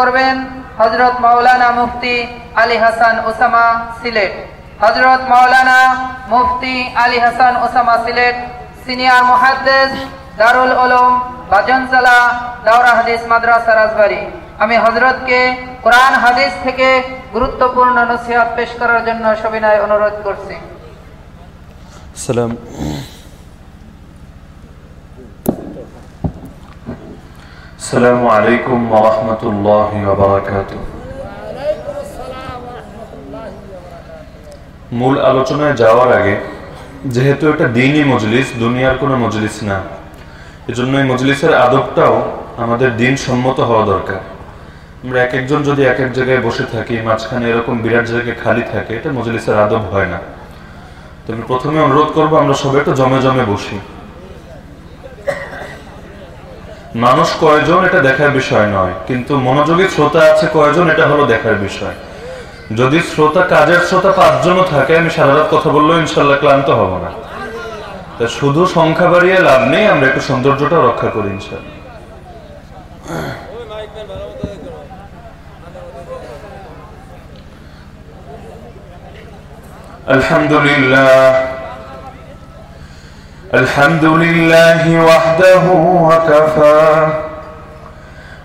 করবেন হজরত মাওলানা মুফতি আলী হাসান ওসামা সিলেট। হজরত মাওলানা মুফতি আলী হাসান ওসামা সিলেট, সিনিয়র মুহাদ্দিস দারুল উলুম বাজনসালা দাওরা হাদিস মাদ্রাসা রাজবাড়ী। আমি হজরতকে কোরআন হাদিস থেকে গুরুত্বপূর্ণ নসিহত পেশ করার জন্য সবিনয় অনুরোধ করছি। সালাম। السلام عليكم ورحمة الله وبركاته মূল আলোচনায় যাওয়ার আগে যেহেতু এটা দিনই মজলিস দুনিয়ার কোনো মজলিস না এজন্য এই মজলিসের আদবটাও আমাদের দিন সম্মত হওয়া দরকার আমরা এক একজন যদি এক এক জায়গায় বসে থাকি মাঝখানে এরকম বিরাট জায়গায় খালি থাকে এটা মজলিসের আদব হয় না তো আমি প্রথমে অনুরোধ করবো আমরা সবাই একটু জমে জমে বসি মানুষ কয়জন এটা দেখার বিষয় নয় কিন্তু মনোযোগী শ্রোতা আছে কয়জন এটা হলো দেখার বিষয় যদি শ্রোতা কাজের শ্রোতা পাঁচজনও থাকে আমি সারা রাত কথা বললেও ইনশাল্লাহ ক্লান্ত হব না তা শুধু সংখ্যা বাড়িয়ে লাভ নেই আমরা একটু সৌন্দর্যটা রক্ষা করি ইনশাল্লাহ الحمد لله الحمد لله وحده وكفى.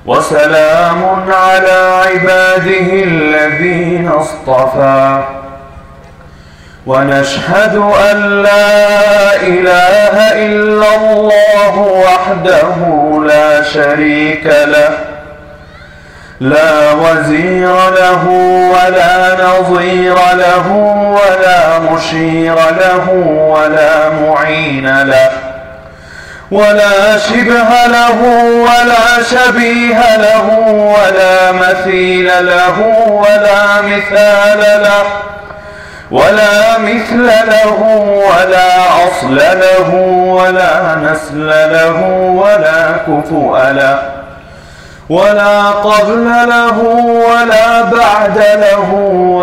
وسلام على عباده الذين اصطفى. ونشهد أن لا إله إلا الله وحده لا شريك له. لا وزير له ولا نظير له ولا مشير له ولا معين له ولا شبه له ولا شبيه له ولا مثيل له ولا مثال له ولا مثل له ولا أصل له ولا نسل له ولا كفؤ له ولا قبل له ولا بعد له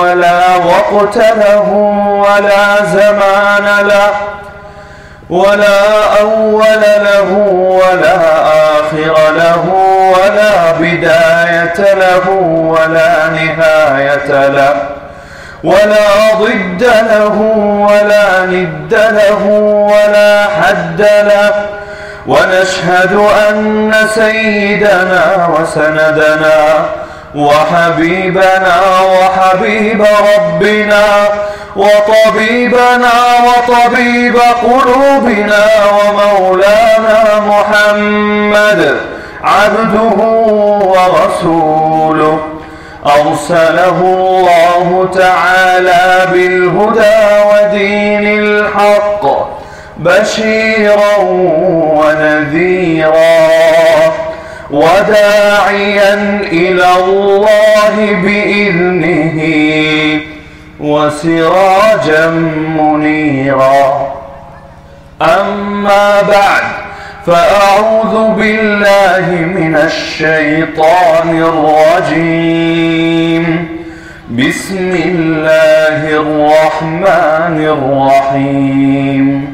ولا وقت له ولا زمان له ولا أول له ولا آخر له ولا بداية له ولا نهاية له ولا ضد له ولا ند له ولا حد له ونشهد أن سيدنا وسندنا وحبيبنا وحبيب ربنا وطبيبنا وطبيب قلوبنا ومولانا محمد عبده ورسوله. أرسله الله تعالى بالهدى ودين الحق. بشيرا ونذيرا وداعيا إلى الله بإذنه وسراجا منيرا. أما بعد فأعوذ بالله من الشيطان الرجيم. بسم الله الرحمن الرحيم.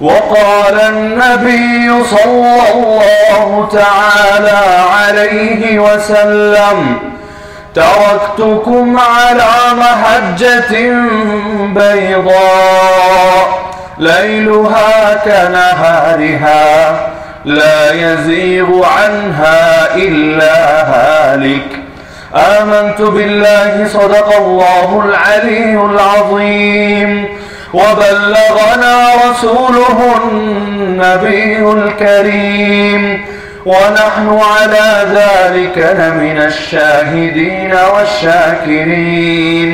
وقال النبي صلى الله تعالى عليه وسلم تركتكم على محجة بيضاء ليلها كنهارها لا يزيغ عنها إلا هالك. آمنت بالله صدق الله العلي العظيم. وبلغنا رسوله النبي الكريم ونحن على ذلك لمن الشاهدين والشاكرين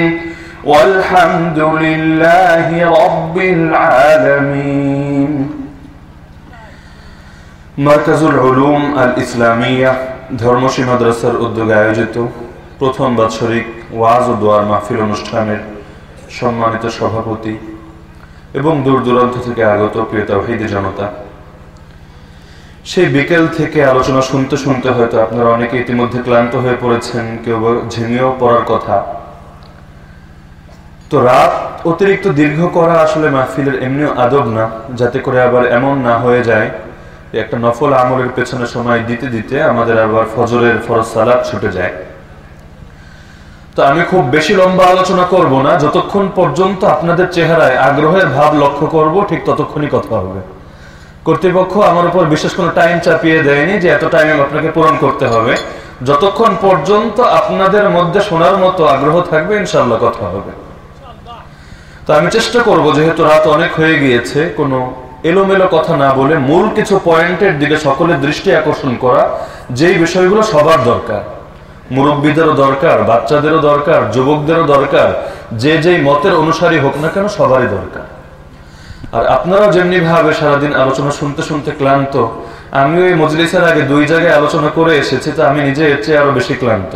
والحمد لله رب العالمين مركز العلوم الإسلامية ধর্মসী মাদ্রাসার উদ্যোগে আয়োজিত প্রথম বাৎসরিক ওয়াজ ও দোয়ার মাহফিল অনুষ্ঠানের সম্মানিত সভাপতি এবং দূর দূরান্ত থেকে আগত প্রিয় তাহিদি জনতা। সেই বিকেল থেকে আলোচনা শুনতে শুনতে হয়তো আপনারা অনেকে ইতিমধ্যে ক্লান্ত হয়ে পড়েছেন, কেউ ঝিমিয়েও পড়ার কথা। তো রাত অতিরিক্ত দীর্ঘ করা আসলে মাহফিলের এমনি আদব না, যাতে করে আবার এমন না হয়ে যায় একটা নফল আমলের পেছনে সময় দিতে দিতে আমাদের আবার ফজরের ফরজ সালাদ ছুটে যায়। তো আমি খুব বেশি লম্বা আলোচনা করব না। যতক্ষণ পর্যন্ত আপনাদের চেহারায় আগ্রহের ভাব লক্ষ্য করব, ঠিক ততক্ষণই কথা হবে। কর্তৃপক্ষ আমার উপর বিশেষ কোনো টাইম চাপিয়ে দেয়নি যে এত টাইম আপনাকে পূরণ করতে হবে। যতক্ষণ পর্যন্ত আপনাদের মধ্যে শোনার মতো আগ্রহ থাকবে ইনশাল্লাহ কথা হবে। তো আমি চেষ্টা করব, যেহেতু রাত অনেক হয়ে গিয়েছে, কোনো এলোমেলো কথা না বলে মূল কিছু পয়েন্টের দিকে সকলের দৃষ্টি আকর্ষণ করা, যেই বিষয়গুলো সবার দরকার। মুরব্বীদেরও দরকার, বাচ্চাদেরও দরকার, যুবকদেরও দরকার, যে যেই মতের অনুসারী হোক না কেন সবারই দরকার। আর আপনারাও যেমনি ভাবে সারাদিন আলোচনা শুনতে শুনতে ক্লান্ত, আমিও এই মজলিসের আগে দুই জায়গায় আলোচনা করে এসেছি, তো আমি নিজে এর চেয়ে আরও বেশি ক্লান্ত।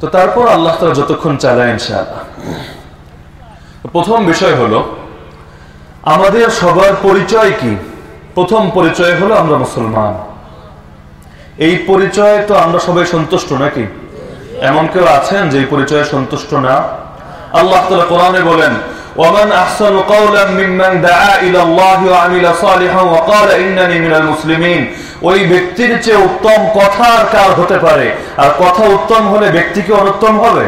তো তারপর আল্লাহ তালা যতক্ষণ চালায় ইনশাআল্লাহ। প্রথম বিষয় হলো, আমাদের সবার পরিচয় কি? প্রথম পরিচয় হলো আমরা মুসলমান। এই পরিচয় তো আমরা সবাই সন্তুষ্ট নাকি এমন কেউ আছেন যে এই পরিচয়ে সন্তুষ্ট না আল্লাহ তালা কোরআনে বলেন ومن أحسن قولا ممن دعا إلى الله وعمل صالحا وقال إنني من المسلمين ওই ব্যক্তির চেয়ে উত্তম কথা আর কার হতে পারে আর কথা উত্তম হলে ব্যক্তি কি অনুত্তম হবে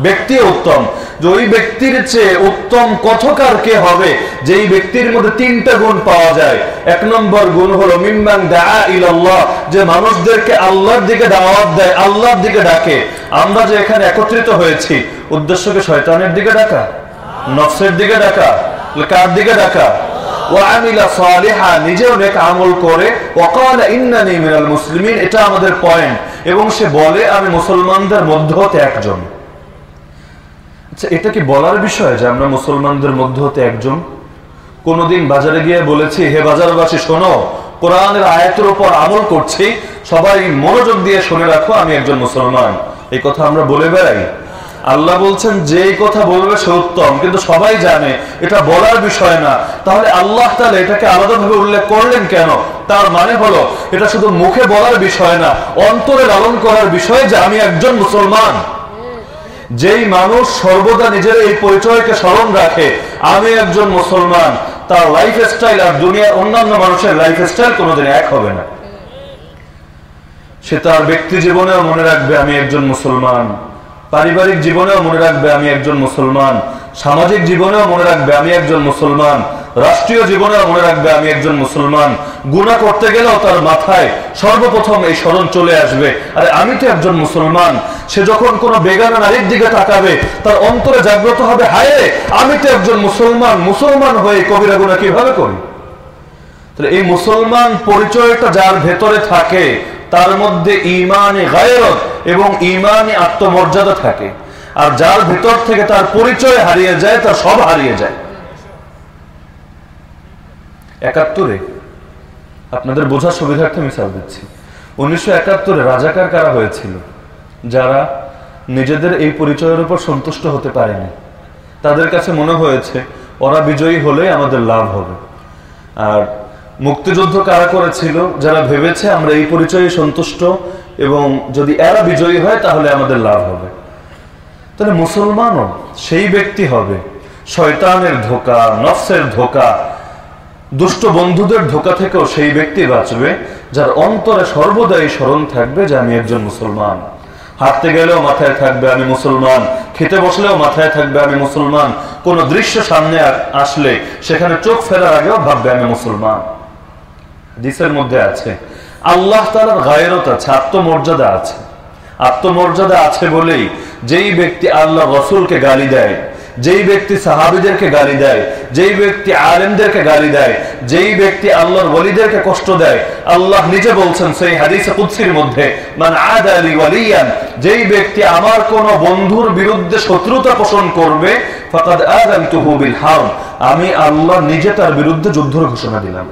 ব্যক্তি উত্তম। যে ওই ব্যক্তির চেয়ে উত্তম কথকার কে হবে? যেই ব্যক্তির মধ্যে তিনটা গুণ পাওয়া যায়। এক নম্বর গুণ হলো, মিম্মান দা ইলাল্লাহ যে মানুষদেরকে আল্লাহর দিকে দাওয়াত দেয়, আল্লাহর দিকে ডাকে। আমরা যে এখানে একত্রিত হয়েছি উদ্দেশ্যকে শয়তানের দিকে ডাকা? নফসের দিকে ডাকা? কার দিকে ডাকা? এটা আমাদের পয়েন্ট এবং সে বলে, আমি মুসলমানদের মধ্য একজন। আচ্ছা এটা কি বলার বিষয় যে আমরা মুসলমানদের মধ্য হতে একজন? কোনদিন বাজারে গিয়ে বলেছি, হে বাজারবাসী, শোনো, কোরআনের আয়াতের উপর আমল করছি, সবাই মনোযোগ দিয়ে শুনে রাখো, আমি একজন মুসলমান। এই কথা আমরা বলে বেড়াই। আল্লাহ বলছেন যে কথা বলবে সে উত্তম, কিন্তু সবাই জানে, এটা বলার বিষয় না। তাহলে আল্লাহ তাহলে এটাকে আলাদাভাবে উল্লেখ করলেন কেন? তার মানে হলো, এটা শুধু মুখে বলার বিষয় না, অন্তরে লালন করার বিষয় যে আমি একজন মুসলমান। যেই মানুষ সর্বদা নিজের এই পরিচয়কে স্মরণ রাখে, আমি একজন মুসলমান, তার লাইফ স্টাইল আর দুনিয়ার অন্যান্য মানুষের লাইফ স্টাইল কোনোদিন এক হবে না। সে তার ব্যক্তি জীবনেও মনে রাখবে, আমি একজন মুসলমান। পারিবারিক জীবনেও মনে রাখবে, আমি একজন মুসলমান। সামাজিক জীবনেও মনে রাখবে, আমি একজন মুসলমান। রাষ্ট্রীয় জীবনেও মনে রাখবে, আমি একজন মুসলমান। গুণা করতে গেলেও তার মাথায় সর্বপ্রথম এই স্মরণ চলে আসবে, আরে আমি তো একজন মুসলমান। সে যখন কোনো বেগানা নারীর দিকে তাকাবে, তার অন্তরে জাগ্রত হবে, হায়, আমি তো একজন মুসলমান মুসলমান হয়ে কবিরা গুণা কীভাবে করি? তাহলে এই মুসলমান পরিচয়টা যার ভেতরে থাকে, তার মধ্যে ইমানে গায়রত এবং ইমানে আত্মমর্যাদা থাকে। আর যার ভেতর থেকে তার পরিচয় হারিয়ে যায়, তার সব হারিয়ে যায়। একাত্তরে, আপনাদের বোঝার সুবিধার্থে মিশাল দিচ্ছি। উনিশশো একাত্তরে রাজাকার কারা হয়েছিল? যারা নিজেদের এই পরিচয়ের উপর সন্তুষ্ট হতে পারেনি। তাদের কাছে মনে হয়েছে, ওরা বিজয়ী হলে আমাদের লাভ হবে। আর মুক্তিযুদ্ধ কারা করেছিল, যারা ভেবেছে আমরা এই পরিচয়ে সন্তুষ্ট এবং যদি এরা বিজয়ী হয়, তাহলে আমাদের লাভ হবে। তাহলে মুসলমানও সেই ব্যক্তি হবে, শয়তানের ধোকা, নফসের ধোকা, দুষ্ট বন্ধুদের ধোকা থেকেও সেই ব্যক্তি বাঁচবে, যার অন্তরে সর্বদাই স্মরণ থাকবে যে আমি একজন মুসলমান। হাঁটতে গেলেও মাথায় থাকবে আমি মুসলমান, খেতে বসলেও মাথায় থাকবে আমি মুসলমান, কোন দৃশ্য সামনে আসলে সেখানে চোখ ফেরার আগেও ভাববে আমি মুসলমান। দিসের মধ্যে আছে, আল্লাহ তালার গায়রত আছে, আত্মমর্যাদা আছে। আত্মমর্যাদা আছে বলেই যেই ব্যক্তি আল্লাহ রসুলকে গালি দেয় যেই ব্যক্তি সাহাবিদেরকে গালি দেয়, যেই ব্যক্তি আলেমদেরকে গালি দেয়, যেই ব্যক্তি আল্লাহর ওলিদেরকে কষ্ট দেয়, আল্লাহ নিজে বলছেন সেই হাদিসে কুৎসির মধ্যে মানে আদ আলী ওয়ালিয়ান যেই ব্যক্তি আমার কোন বন্ধুর বিরুদ্ধে শত্রুতা পোষণ করবে, ফাকাদ আযানতুহু বিল হারব আমি আল্লাহ নিজে তার বিরুদ্ধে যুদ্ধের ঘোষণা দিলাম।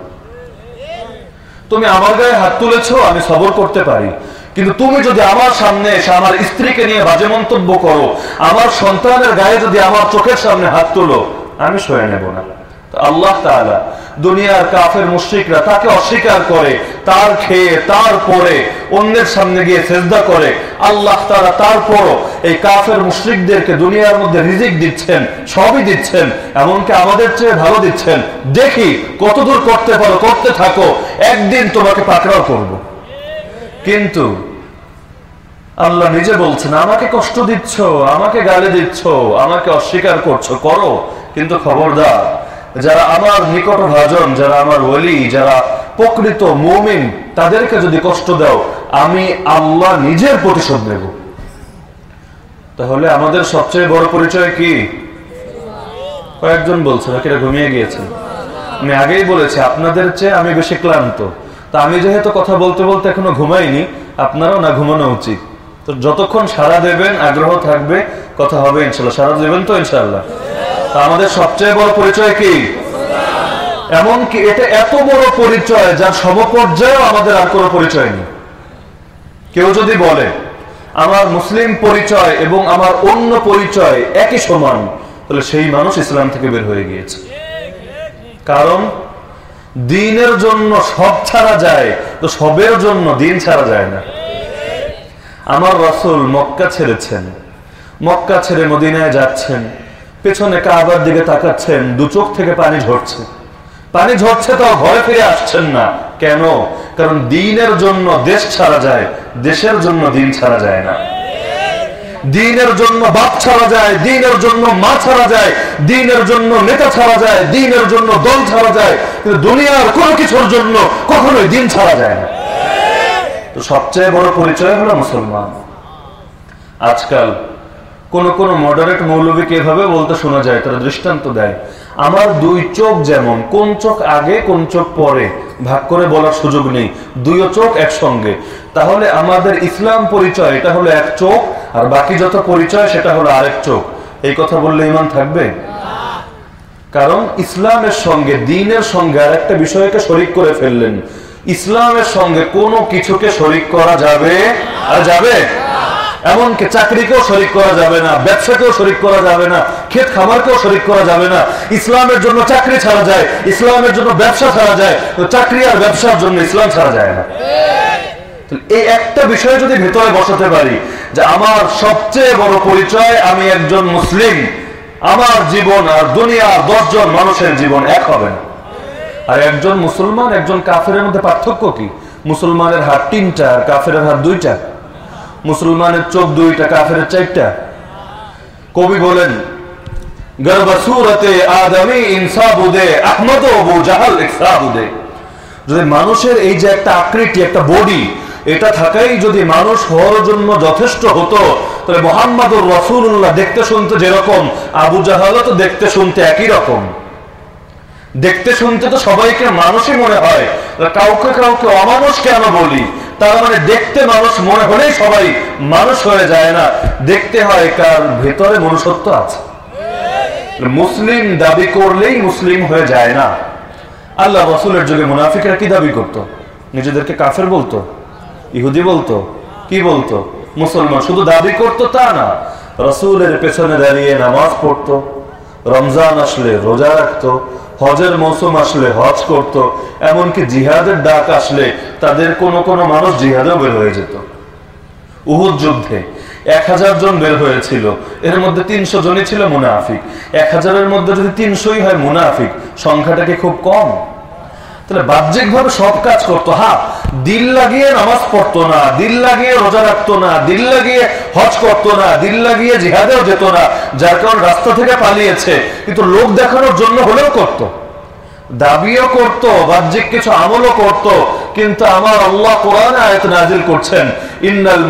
তুমি আমার গায়ে হাত তুলেছো, আমি সবর করতে পারি। কিন্তু তুমি যদি আমার সামনে এসে আমার স্ত্রীকে নিয়ে বাজে মন্তব্য করো, আমার সন্তানের গায়ে যদি আমার চোখের সামনে হাত তোলো, আমি সয়ে নেব না। আল্লাহ দুনিয়ার কাফের মুশরিকরা তাকে অস্বীকার করে, তার খেয়ে, তার পরে অন্যের সামনে গিয়ে সেজদা করে। আল্লাহ তাআলা তারপরও এই কাফের মুশরিকদেরকে দুনিয়ার মধ্যে রিজিক দিচ্ছেন, সবই দিচ্ছেন, এমনকি আমাদের চেয়ে ভালো দিচ্ছেন। দেখি কতদূর করতে পারো, করতে থাকো, একদিন তোমাকে পাকড়াও করব। কিন্তু আল্লাহ নিজে বলছেন, আমাকে কষ্ট দিচ্ছ, আমাকে গালি দিচ্ছ, আমাকে অস্বীকার করছ, করো। কিন্তু খবরদার, যারা আমার নিকট ভাজন যারা আমার ওলি, যারা প্রকৃত মৌমিন, তাদেরকে যদি কষ্ট দাও, আমি আল্লাহ নিজের প্রতিশোধ নেব। তাহলে আমাদের সবচেয়ে বড় পরিচয় কি? কয়েকজন বলছে ঘুমিয়ে গিয়েছেন। আমি আগেই বলেছি, আপনাদের চেয়ে আমি বেশি ক্লান্ত। তা আমি যেহেতু কথা বলতে বলতে এখনও ঘুমাইনি, আপনারাও না ঘুমানো উচিত। তো যতক্ষণ সারা দেবেন, আগ্রহ থাকবে, কথা হবে ইনশাল্লাহ। সারা দেবেন তো ইনশাল্লাহ? তা আমাদের সবচেয়ে বড় পরিচয় কি? এমনকি এটা এত বড় পরিচয়, যার সমপর্যায়েও আমাদের আর কোনো পরিচয় নেই। কেউ যদি বলে, আমার মুসলিম পরিচয় এবং আমার অন্য পরিচয় একই সমান, তাহলে সেই মানুষ ইসলাম থেকে বের হয়ে গিয়েছে। কারণ দিনের জন্য সব ছাড়া যায়, তো সবের জন্য দিন ছাড়া যায় না। আমার রসুল মক্কা ছেড়েছেন। মক্কা ছেড়ে মদিনায় যাচ্ছেন। পেছনে কাবার দিকে তাকাচ্ছেন, দু চোখ থেকে পানি ঝরছে। পানি ঝরছে তো ভয় ফিরে আসছেন না। কেন? কারণ দিনের জন্য দেশ ছাড়া যায়, দেশের জন্য দিন ছাড়া যায় না। দিনের জন্য বাপ ছাড়া যায়, দিনের জন্য মা ছাড়া যায়, দিনের জন্য নেতা ছাড়া যায়, দিনের জন্য দল ছাড়া যায়। কিন্তু দুনিয়ার কোন কিছুর জন্য কখনোই দিন ছাড়া যায় না। তো সবচেয়ে বড় পরিচয় হলো মুসলমান। আজকাল কোন কোন মডারেট মৌলবীকে এভাবে বলতে শোনা যায়, তারা দৃষ্টান্ত দেয়। আমার দুই চোখ যেমন, কোন চোখ আগে, কোন চোখ পরে, ভাগ করে বলার সুযোগ নেই। দুইও চোখ একসঙ্গে। তাহলে আমাদের ইসলাম পরিচয়, এটা হলো এক চোখ আর বাকি যত পরিচয়, সেটা হলো আরেক চোখ। এই কথা বললে ইমান থাকবে? কারণ ইসলামের সঙ্গে, দিনের সঙ্গে আর একটা বিষয়কে শরিক করে ফেললেন। ইসলামের সঙ্গে কোনো কিছুকে শরিক করা যাবে? আর যাবে? এমনকি চাকরিকেও শরিক করা যাবে না, ব্যবসাকেও শরিক করা যাবে না, ক্ষেত খামারকেও শরিক করা যাবে না। ইসলামের জন্য চাকরি ছাড়া যায়, ইসলামের জন্য ব্যবসা ছাড়া যায়। তো চাকরি আর ব্যবসার জন্য ইসলাম ছাড়া যায় না। এই একটা বিষয় যদি ভেতরে বসাতে পারি, যে আমার সবচেয়ে বড় পরিচয়, আমি একজন মুসলিম। আমার জীবন আর দুনিয়ার দশজন মানুষের জীবন এক হবে না। আর একজন মুসলমান, একজন কাফের মধ্যে পার্থক্য কি? মুসলমানের হাত তিনটা, আর কাফের হাত দুইটা। মুসলমানের চোখ দুইটা কাফের চারটা। কবি বলেন আদমি ইনসাবুদে আহমদ আবু জাহাল ইকসাবুদে যদি মানুষের এই যে একটা আকৃতি, একটা বডি এটা থাকাই যদি মানুষ হওয়ার জন্য যথেষ্ট হতো, তাহলে মোহাম্মদুর রসুল্লাহ দেখতে শুনতে যেরকম, আবু জাহাল তো দেখতে শুনতে একই রকম। দেখতে শুনতে তো সবাইকে মানুষই মনে হয় কাউকে কাউকে অমানুষ কেন বলি? তার মানে দেখতে মানুষ মনে হলেই সবাই মানুষ হয়ে যায় না। দেখতে হয় কার ভেতরে মনুষ্যত্ব আছে। মুসলিম দাবি করলেই মুসলিম হয়ে যায় না। আল্লাহ রসুলের যুগে মুনাফিকরা কি দাবি করত? নিজেদেরকে কাফের বলতো? ইহুদি বলতো? কি বলতো? মুসলমান, শুধু দাবি করতো তা না। রসুলের পেছনে দাঁড়িয়ে নামাজ পড়তো, রমজান আসলে রোজা রাখতো, হজের মৌসুম আসলে হজ করত, এমনকি জিহাদের ডাক আসলে তাদের কোনো কোনো মানুষ জিহাদেও বের হয়ে যেত। উহুদ যুদ্ধে এক হাজার জন বের হয়েছিল, এর মধ্যে তিনশো জনই ছিল মুনাফিক। এক হাজারের মধ্যে যদি তিনশোই হয় মুনাফিক, সংখ্যাটা কি খুব কম? তাহলে বাহ্যিক ভাবে সব কাজ করতো। হা, দিল লাগিয়ে নামাজ পড়তো না, দিল লাগিয়ে রোজা রাখতো না, দিল লাগিয়ে হজ করতো না, দিল লাগিয়ে জিহাদেও যেত না, যার কারণ রাস্তা থেকে পালিয়েছে। কিন্তু লোক দেখানোর জন্য হলেও করতো। দাবিও করত, বাহ্যিক কিছু আমলও করত, কিন্তু আমার আল্লাহ কোরআন আয়াত নাজিল করছেন, ইন্নাল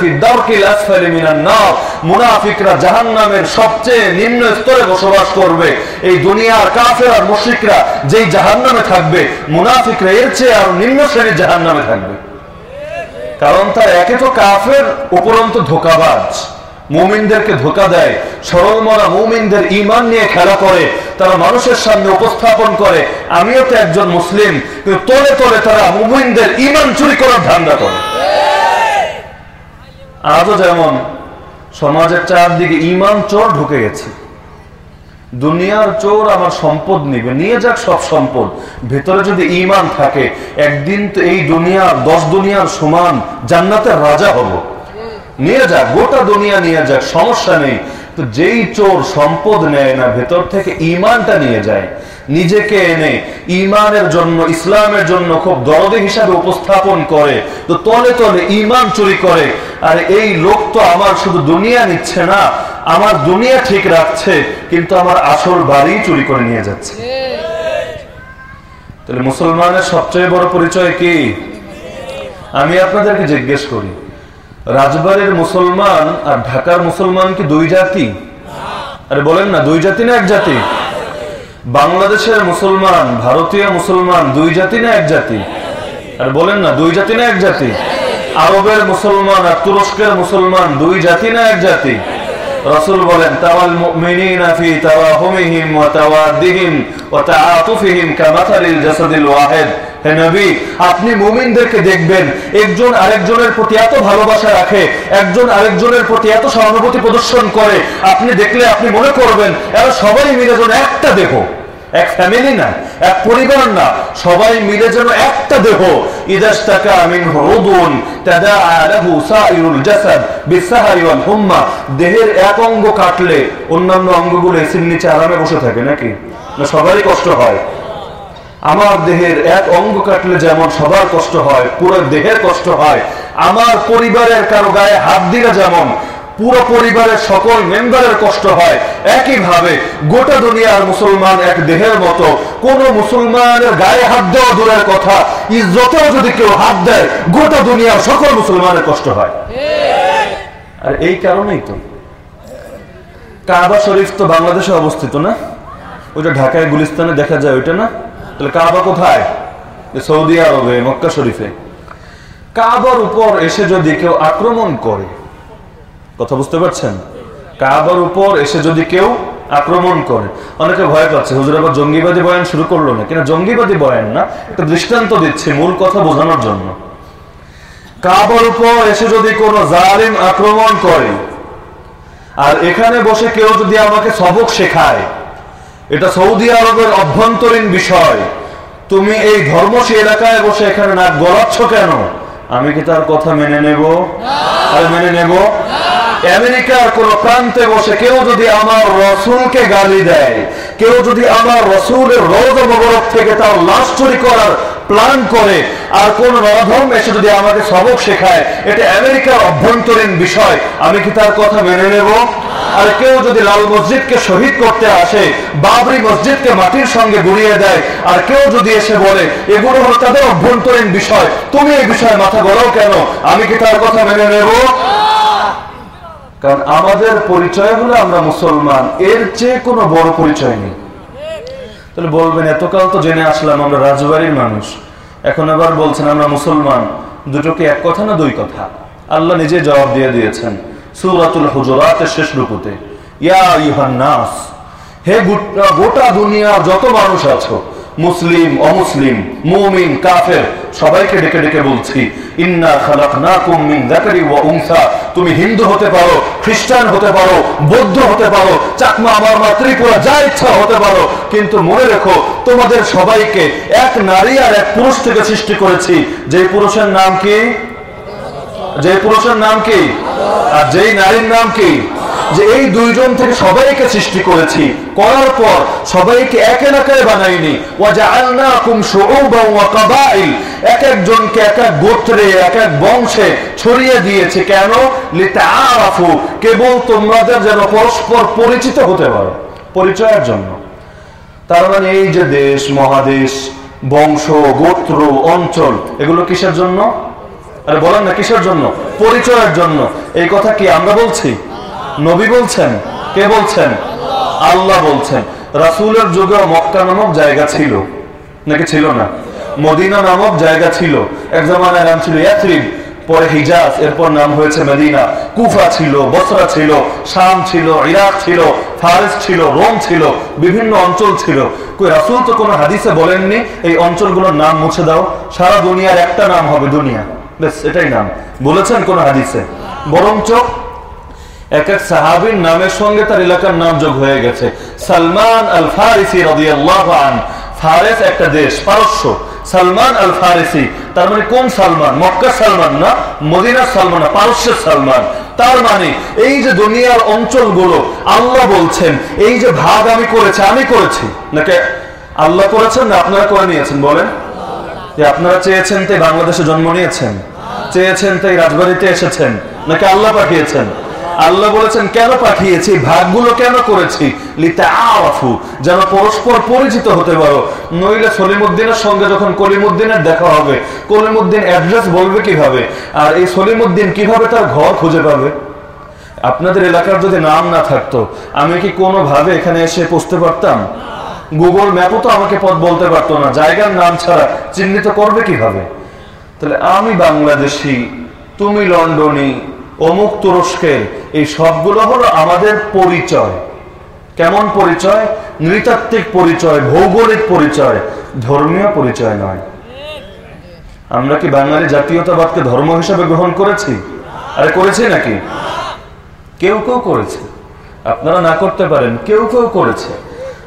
ফি দারকিল আসফালি মিনান নার মুনাফিকরা জাহান্নামের সবচেয়ে নিম্ন স্তরে বসবাস করবে, এই দুনিয়ার কাফের আর মুশরিকরা যেই জাহান্নামে থাকবে, মুনাফিকরা এর চেয়ে আর নিম্ন শ্রেণির জাহান্নামে থাকবে। কারণ তার একে তো কাফের, উপরন্ত ধোকাবাজ। মুমিনদেরকে ধোকা দেয়। সরল মরা মুমিনদের ইমান নিয়ে খেলা করে, তারা মানুষের সামনে উপস্থাপন করে। আমিও তো একজন মুসলিম তোলে তোলে তারা মুমিনদের ইমান চুরি করার ধান্দা করে। আজও যেমন সমাজের চারদিকে ইমান চোর ঢুকে গেছে, দুনিয়ার চোর আমার সম্পদ নিবে, নিয়ে যাক সব সম্পদ। ভেতরে যদি ইমান থাকে, একদিন তো এই দুনিয়ার, দশ দুনিয়ার সমান জান্নাতের রাজা হব। নিয়ে যাক, গোটা দুনিয়া নিয়ে যাক, সমস্যা নেই। তো যেই চোর সম্পদ নেয় না, ভেতর থেকে ইমানটা নিয়ে যায়। নিজেকে এনে ইমানের জন্য, ইসলামের জন্য খুব দরদে হিসাবে উপস্থাপন করে, তো তলে তলে ইমান চুরি করে। আর এই লোক তো আমার শুধু দুনিয়া নিচ্ছে না, আমার দুনিয়া ঠিক রাখছে, কিন্তু আমার আসল বাড়ি চুরি করে নিয়ে যাচ্ছে। তাহলে মুসলমানের সবচেয়ে বড় পরিচয় কি? আমি আপনাদেরকে জিজ্ঞেস করি। রাজবাড়ির মুসলমান আর ঢাকার মুসলমান কি দুই জাতি? আরে বলেন না, দুই জাতি না এক জাতি? বাংলাদেশের মুসলমান, ভারতীয় মুসলমান দুই জাতি না এক জাতি? আর বলেন না, দুই জাতি না এক জাতি? আরবের মুসলমান আর তুরস্কের মুসলমান দুই জাতি না এক জাতি? রসুল বলেন, তাওয়াল মুমিনিনা ফি তাওয়াহুমিহিম ওয়া তাওয়াদ্দিহিম ওয়া তাআতুফিহিম কামাথালিল জাসাদিল ওয়াহিদ। আপনি মুমিনদেরকে দেখবেন। একজন আরেকজনের প্রতি এত ভালোবাসা রাখে, একজন আরেকজনের প্রতি এত সহানুভূতি প্রদর্শন করে, আপনি দেখলে আপনি মনে করবেন, এরা সবাই মিলে যেন একটা দেখো এক ফ্যামিলি না, এক পরিবার না, সবাই মিলে যেন একটা দেহ। দেহের এক অঙ্গ কাটলে অন্যান্য অঙ্গগুলো এসির নিচে আরামে বসে থাকে নাকি? না সবারই কষ্ট হয়? আমার দেহের এক অঙ্গ কাটলে যেমন সবার কষ্ট হয়, পুরো দেহের কষ্ট হয়, আমার পরিবারের কারও গায়ে হাত দিলে যেমন পুরো পরিবারের সকল মেম্বারের কষ্ট হয়, একইভাবে গোটা দুনিয়ার মুসলমান এক দেহের মতো। কোন মুসলমানের গায়ে হাত দেওয়া দূরের কথা, ইজ্জতেও যদি কেউ হাত দেয়, গোটা দুনিয়ার সকল মুসলমানের কষ্ট হয়। আর এই কারণেই তো। কাবা শরীফ তো বাংলাদেশে অবস্থিত না? ওইটা ঢাকায়, গুলিস্তানে দেখা যায় ওইটা না? তাহলে কাবা কোথায়? সৌদি আরবে, মক্কা শরীফে। কাবার উপর এসে যদি কেউ আক্রমণ করে, কথা বুঝতে পারছেন? কাবার উপর এসে যদি কেউ আক্রমণ করে, অনেকে ভয় পাচ্ছে, হুজুর আবার জঙ্গিবাদী বয়ান শুরু করল না কিনা জঙ্গিবাদী বয়ান না, একটা দৃষ্টান্ত দিচ্ছে মূল কথা বোঝানোর জন্য। কাবার উপর এসে যদি কোনো জালিম আক্রমণ করে, আর এখানে বসে কেউ যদি আমাকে সবক শেখায় এটা সৌদি আরবের অভ্যন্তরীণ বিষয়। তুমি এই ধর্ম ধর্মসী এলাকায় বসে এখানে নাক গলাচ্ছ কেন? আমি কি তার কথা মেনে নেব? আর মেনে নেব? আমেরিকার কোন প্রান্তে বসে কেউ যদি আমার রসুলকে গালি দেয়, কেউ যদি আমার রসুলের রোজ মোবারক থেকে তার লাশ চুরি করার প্ল্যান করে আর কোন নরধর্ম এসে যদি আমাকে সবক শেখায়, এটা আমেরিকার অভ্যন্তরীণ বিষয়। আমি কি তার কথা মেনে নেব? আর কেউ যদি লাল মসজিদকে শহীদ করতে আসে, বাবরি মসজিদকে মাটির সঙ্গে গুড়িয়ে দেয়, আর কেউ যদি এসে বলে, এগুলো হলো তাদের অভ্যন্তরীণ বিষয়, তুমি এই বিষয়ে মাথা গড়াও কেন? আমি কি তার কথা মেনে নেব? কারণ আমাদের পরিচয় হলো আমরা মুসলমান, এর চেয়ে কোনো বড় পরিচয় নেই। তাহলে বলবেন, এতকাল তো জেনে আসলাম আমরা রাজবাড়ির মানুষ। এখন আবার বলছেন, আমরা মুসলমান। দুটোকে এক কথা না দুই কথা? আল্লাহ নিজে জবাব দিয়ে দিয়েছেন, সুরাতুল হুজুরাতের শেষ রূপতে ইয়া ইউহান নাস হে গোটা- দুনিয়া যত মানুষ আছো মুসলিম, অমুসলিম, মুমিন, কাফের, সবাইকে ডেকে ডেকে বলছি, ইন্না খালাকনাকুম মিন যাকারি ওয়া উনসা। তুমি হিন্দু হতে পারো, খ্রিস্টান হতে পারো, বৌদ্ধ হতে পারো, চাকমা আমার মা ত্রিপুরা, যা ইচ্ছা হতে পারো। কিন্তু মনে রেখো, তোমাদের সবাইকে এক নারী আর এক পুরুষ থেকে সৃষ্টি করেছি। যে পুরুষের নাম কি? যে পুরুষের নাম কি? আর যেই নারীর নাম কি? যে এই দুইজন থেকে সবাইকে সৃষ্টি করেছি। করার পর সবাইকে এক এলাকায় বানাইনি। এক একজনকে এক এক গোত্রে, এক এক বংশে ছড়িয়ে দিয়েছে। কেন? লিতাআরাফু। কেবল যেন পরস্পর পরিচিত হতে পারো। পরিচয়ের জন্য। তার মানে এই যে দেশ, মহাদেশ, বংশ, গোত্র, অঞ্চল, এগুলো কিসের জন্য? আরে বলেন না, কিসের জন্য? পরিচয়ের জন্য। এই কথা কি আমরা বলছি? নবী বলছেন? কে বলছেন? আল্লাহ বলছেন। রাসূলের যুগে মক্কা নামক জায়গা ছিল। নাকি ছিল না? মদিনা নামক জায়গা ছিল। এক জামানায় নাম ছিল ইয়াথরিব, পরে হিজাজ, এরপর নাম হয়েছে মদিনা। কুফা ছিল, বসরা ছিল, শাম ছিল, ইরাক ছিল, ফারিস ছিল, রোম ছিল, বিভিন্ন অঞ্চল ছিল। রাসূল তো কোনো হাদিসে বলেননি? এই অঞ্চলগুলোর নাম মুছে দাও। সারা দুনিয়ার একটা নাম হবে দুনিয়া। বেশ এটাই নাম। বলেছেন কোন হাদিসে। বরঞ্চ এক এক সাহাবীর নামের সঙ্গে তার এলাকার নাম যোগ হয়ে গেছে। সালমান আল ফারিসি রাদিয়াল্লাহু ফারেস একটা দেশ, পারস্য। সালমান আল ফারিসি তার মানে কোন সালমান? মক্কা সালমান না, মদিনার সালমান না, পারস্যের সালমান। তার মানে এই যে দুনিয়ার অঞ্চলগুলো, আল্লাহ বলছেন, এই যে ভাগ আমি করেছি আমি করেছি। নাকি আল্লাহ করেছেন না আপনারা করে নিয়েছেন, বলেন। যে আপনারা চেয়েছেন তাই বাংলাদেশে জন্ম নিয়েছেন? চেয়েছেন তাই রাজবাড়িতে এসেছেন? নাকি আল্লাহ পাঠিয়েছেন? আল্লাহ বলেছেন, কেন পাঠিয়েছি? ভাগগুলো কেন করেছি? লিতে আফু যেন পরস্পর পরিচিত হতে পারো। নইলে সলিমুদ্দিনের সঙ্গে যখন কলিমুদ্দিনের দেখা হবে, কলিমুদ্দিন অ্যাড্রেস বলবে কীভাবে? আর এই সলিমুদ্দিন কীভাবে তার ঘর খুঁজে পাবে? আপনাদের এলাকার যদি নাম না থাকতো, আমি কি কোনোভাবে এখানে এসে পৌঁছতে পারতাম? গুগল ম্যাপও তো আমাকে পথ বলতে পারতো না। জায়গার নাম ছাড়া চিহ্নিত করবে কীভাবে? তাহলে আমি বাংলাদেশি, তুমি লন্ডনী অমুক তুরস্কের, এই সবগুলো হলো আমাদের পরিচয়। কেমন পরিচয়? নৃতাত্ত্বিক পরিচয়, ভৌগোলিক পরিচয়, ধর্মীয় পরিচয় নয়। আমরা কি বাঙালি জাতীয়তাবাদকে ধর্ম হিসেবে গ্রহণ করেছি? আরে করেছি নাকি? কেউ কেউ করেছে। আপনারা না করতে পারেন, কেউ কেউ করেছে।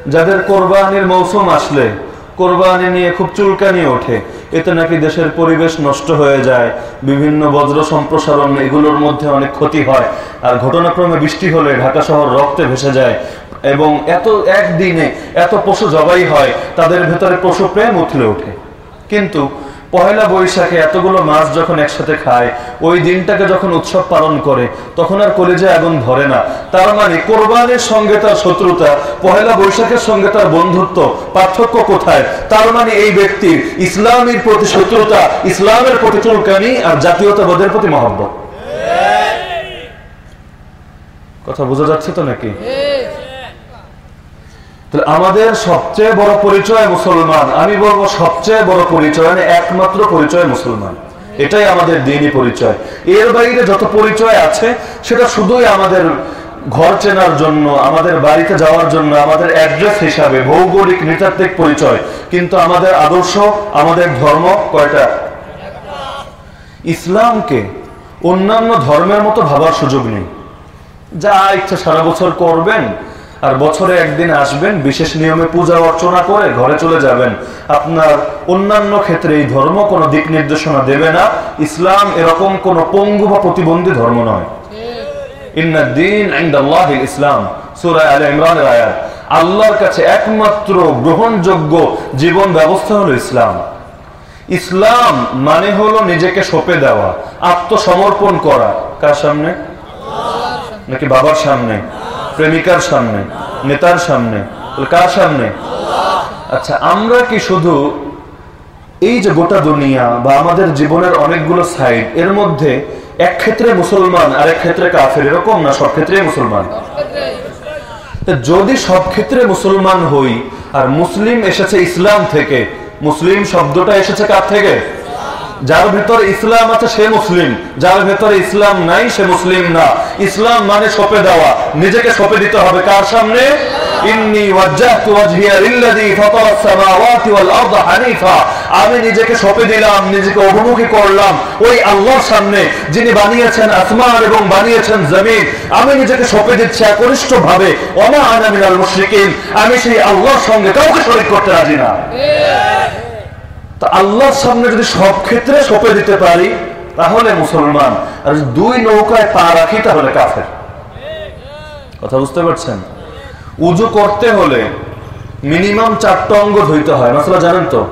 যাদের কোরবানির মৌসুম আসলে কোরবানি নিয়ে খুব চুলকানি ওঠে। এতে নাকি দেশের পরিবেশ নষ্ট হয়ে যায়। বিভিন্ন বজ্র সম্প্রসারণ এগুলোর মধ্যে অনেক ক্ষতি হয়। আর ঘটনাক্রমে বৃষ্টি হলে ঢাকা শহর রক্তে ভেসে যায়। এবং এত একদিনে এত পশু জবাই হয়, তাদের ভেতরে পশু প্রেম উঠলে ওঠে। কিন্তু পয়লা বৈশাখে এতগুলো মাছ যখন একসাথে খায় ওই দিনটাকে যখন উৎসব পালন করে তখন আর কলেজে আগুন ধরে না। তার মানে কোরবানির সঙ্গে তার শত্রুতা পয়লা বৈশাখের সঙ্গে তার বন্ধুত্ব পার্থক্য কোথায়? তার মানে এই ব্যক্তির ইসলামের প্রতি শত্রুতা ইসলামের প্রতি চুলকানি আর জাতীয়তাবাদের প্রতি মহব্বত। কথা বোঝা যাচ্ছে তো নাকি? তাহলে আমাদের সবচেয়ে বড় পরিচয় মুসলমান, আমি বলব সবচেয়ে বড় পরিচয় মানে একমাত্র পরিচয় মুসলমান। এটাই আমাদের দিনই পরিচয়। এর বাইরে যত পরিচয় আছে, সেটা শুধুই আমাদের ঘর চেনার জন্য, আমাদের বাড়িতে যাওয়ার জন্য, আমাদের অ্যাড্রেস হিসাবে, ভৌগোলিক, নৃতাত্ত্বিক পরিচয়। কিন্তু আমাদের আদর্শ, আমাদের ধর্ম কয়টা? ইসলামকে অন্যান্য ধর্মের মতো ভাবার সুযোগ নেই। যা ইচ্ছা সারা বছর করবেন আর বছরে একদিন আসবেন, বিশেষ নিয়মে পূজা অর্চনা করে ঘরে চলে যাবেন। আপনার অন্যান্য ক্ষেত্রে এই ধর্ম কোনো দিক নির্দেশনা দেবে না। ইসলাম এরকম কোন পঙ্গু বা প্রতিবন্ধী ধর্ম নয়। ইসলাম সুরায় আল ইমরানের আয়াত। আল্লাহর কাছে একমাত্র গ্রহণযোগ্য জীবন ব্যবস্থা হলো ইসলাম। ইসলাম মানে হলো নিজেকে সঁপে দেওয়া, আত্মসমর্পণ করা। কার সামনে? নাকি বাবার সামনে? প্রেমিকার সামনে, নেতার সামনে কার সামনে? আচ্ছা আমরা কি শুধু এই যে গোটা দুনিয়া বা আমাদের জীবনের অনেকগুলো সাইড এর মধ্যে এক ক্ষেত্রে মুসলমান আর এক ক্ষেত্রে কাফের, এরকম না সব ক্ষেত্রে মুসলমান? যদি সব ক্ষেত্রে মুসলমান হই, আর মুসলিম এসেছে ইসলাম থেকে, মুসলিম শব্দটা এসেছে কার থেকে? যার ভেতর ইসলাম আছে সে মুসলিম, যার ভেতর ইসলাম নাই সে মুসলিম না। ইসলাম মানে সপে দেওয়া, নিজেকে সপে দিতে হবে কার সামনে? আমি নিজেকে সপে দিলাম, নিজেকে অভিমুখী করলাম, ওই আল্লাহর সামনে যিনি বানিয়েছেন আসমান এবং বানিয়েছেন জমিন, আমি নিজেকে সপে দিচ্ছি একনিষ্ঠ ভাবে অমা আনামিনাল মুশরিকিন, আমি সেই আল্লাহর সঙ্গে কাউকে শরীক করতে রাজি না। আল্লাহর সামনে যদি সব ক্ষেত্রে সপে দিতে পারি, তাহলে মুসলমান। আর দুই নৌকায় পা রাখি, তাহলে কাফের। কথা বুঝতে পারছেন? উজু করতে হলে মিনিমাম চারটা অঙ্গ ধুইতে হয়। মশলা জানেন তো?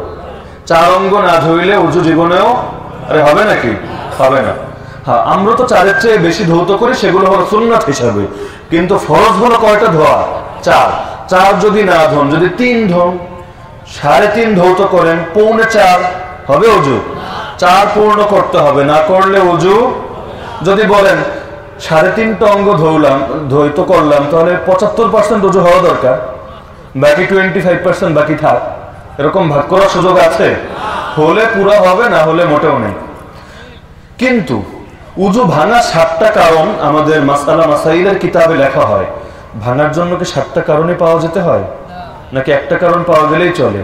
চার অঙ্গ না ধুইলে উজু জীবনেও আরে, হবে নাকি? হবে না। হ্যাঁ আমরা তো চারের চেয়ে বেশি ধৌত করি, সেগুলো হলো সুন্নাত হিসাবে। কিন্তু ফরজ হলো কয়টা ধোয়া? চার। চার যদি না ধন, যদি তিন ধন সাড়ে তিন ধৌত করেন, পৌনে চার হবে অজু। চার পূর্ণ করতে হবে, না করলে অজু? যদি বলেন, সাড়ে তিনটা অঙ্গ ধরলাম ধৈত করলাম, তাহলে পঁচাত্তর পার্সেন্ট অজু হওয়া দরকার। বাকি টোয়েন্টি ফাইভ পার্সেন্ট বাকি থাক। এরকম ভাগ করার সুযোগ আছে? হলে পুরো হবে, না হলে মোটেও নেই। কিন্তু, উজু ভাঙা সাতটা কারণ আমাদের মাসালা মাসাইলের কিতাবে লেখা হয়। ভাঙার জন্য কি সাতটা কারণে পাওয়া যেতে হয়? নাকি একটা কারণ পাওয়া গেলেই চলে?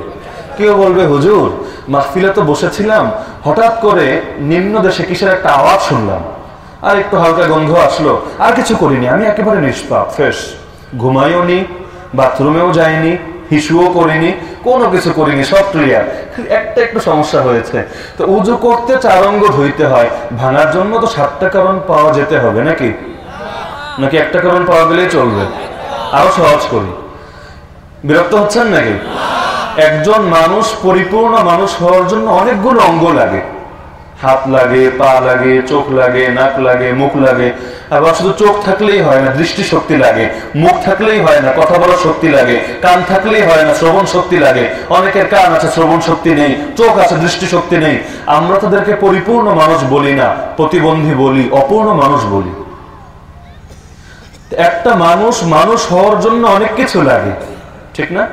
কেউ বলবে, হুজুর, মাহফিলে তো বসেছিলাম, হঠাৎ করে নিম্ন দেশে কিসের একটা আওয়াজ শুনলাম? আর একটু হালকা গন্ধ আসলো, আর কিছু করিনি, আমি একেবারে নিষ্পাপ, ফ্রেশ। ঘুমাইও নি, বাথরুমেও যাইনি, হিসুও করিনি, কোনো কিছু করিনি, সব ক্লিয়ার একটা একটু সমস্যা হয়েছে। তো উজু করতে চার অঙ্গ ধুইতে হয়, ভাঙার জন্য তো সাতটা কারণ পাওয়া যেতে হবে নাকি? নাকি একটা কারণ পাওয়া গেলেই চলবে? আরও সহজ করি। বিরক্ত হচ্ছেন নাকি? একজন মানুষ পরিপূর্ণ মানুষ হওয়ার জন্য অনেকগুলো অঙ্গ লাগে। হাত লাগে, পা লাগে, চোখ লাগে, নাক লাগে, মুখ লাগে। আবার শুধু চোখ থাকলেই হয় না দৃষ্টি শক্তি লাগে। মুখ থাকলেই হয় না, কথা বলার শক্তি লাগে। কান থাকলেই হয় না, শ্রবণ শক্তি লাগে। অনেকের কান আছে, শ্রবণ শক্তি নেই, চোখ আছে দৃষ্টি শক্তি নেই। আমরা তাদেরকে পরিপূর্ণ মানুষ বলি না, প্রতিবন্ধী বলি, অপূর্ণ মানুষ বলি। একটা মানুষ মানুষ হওয়ার জন্য অনেক কিছু লাগে। ঠিক না?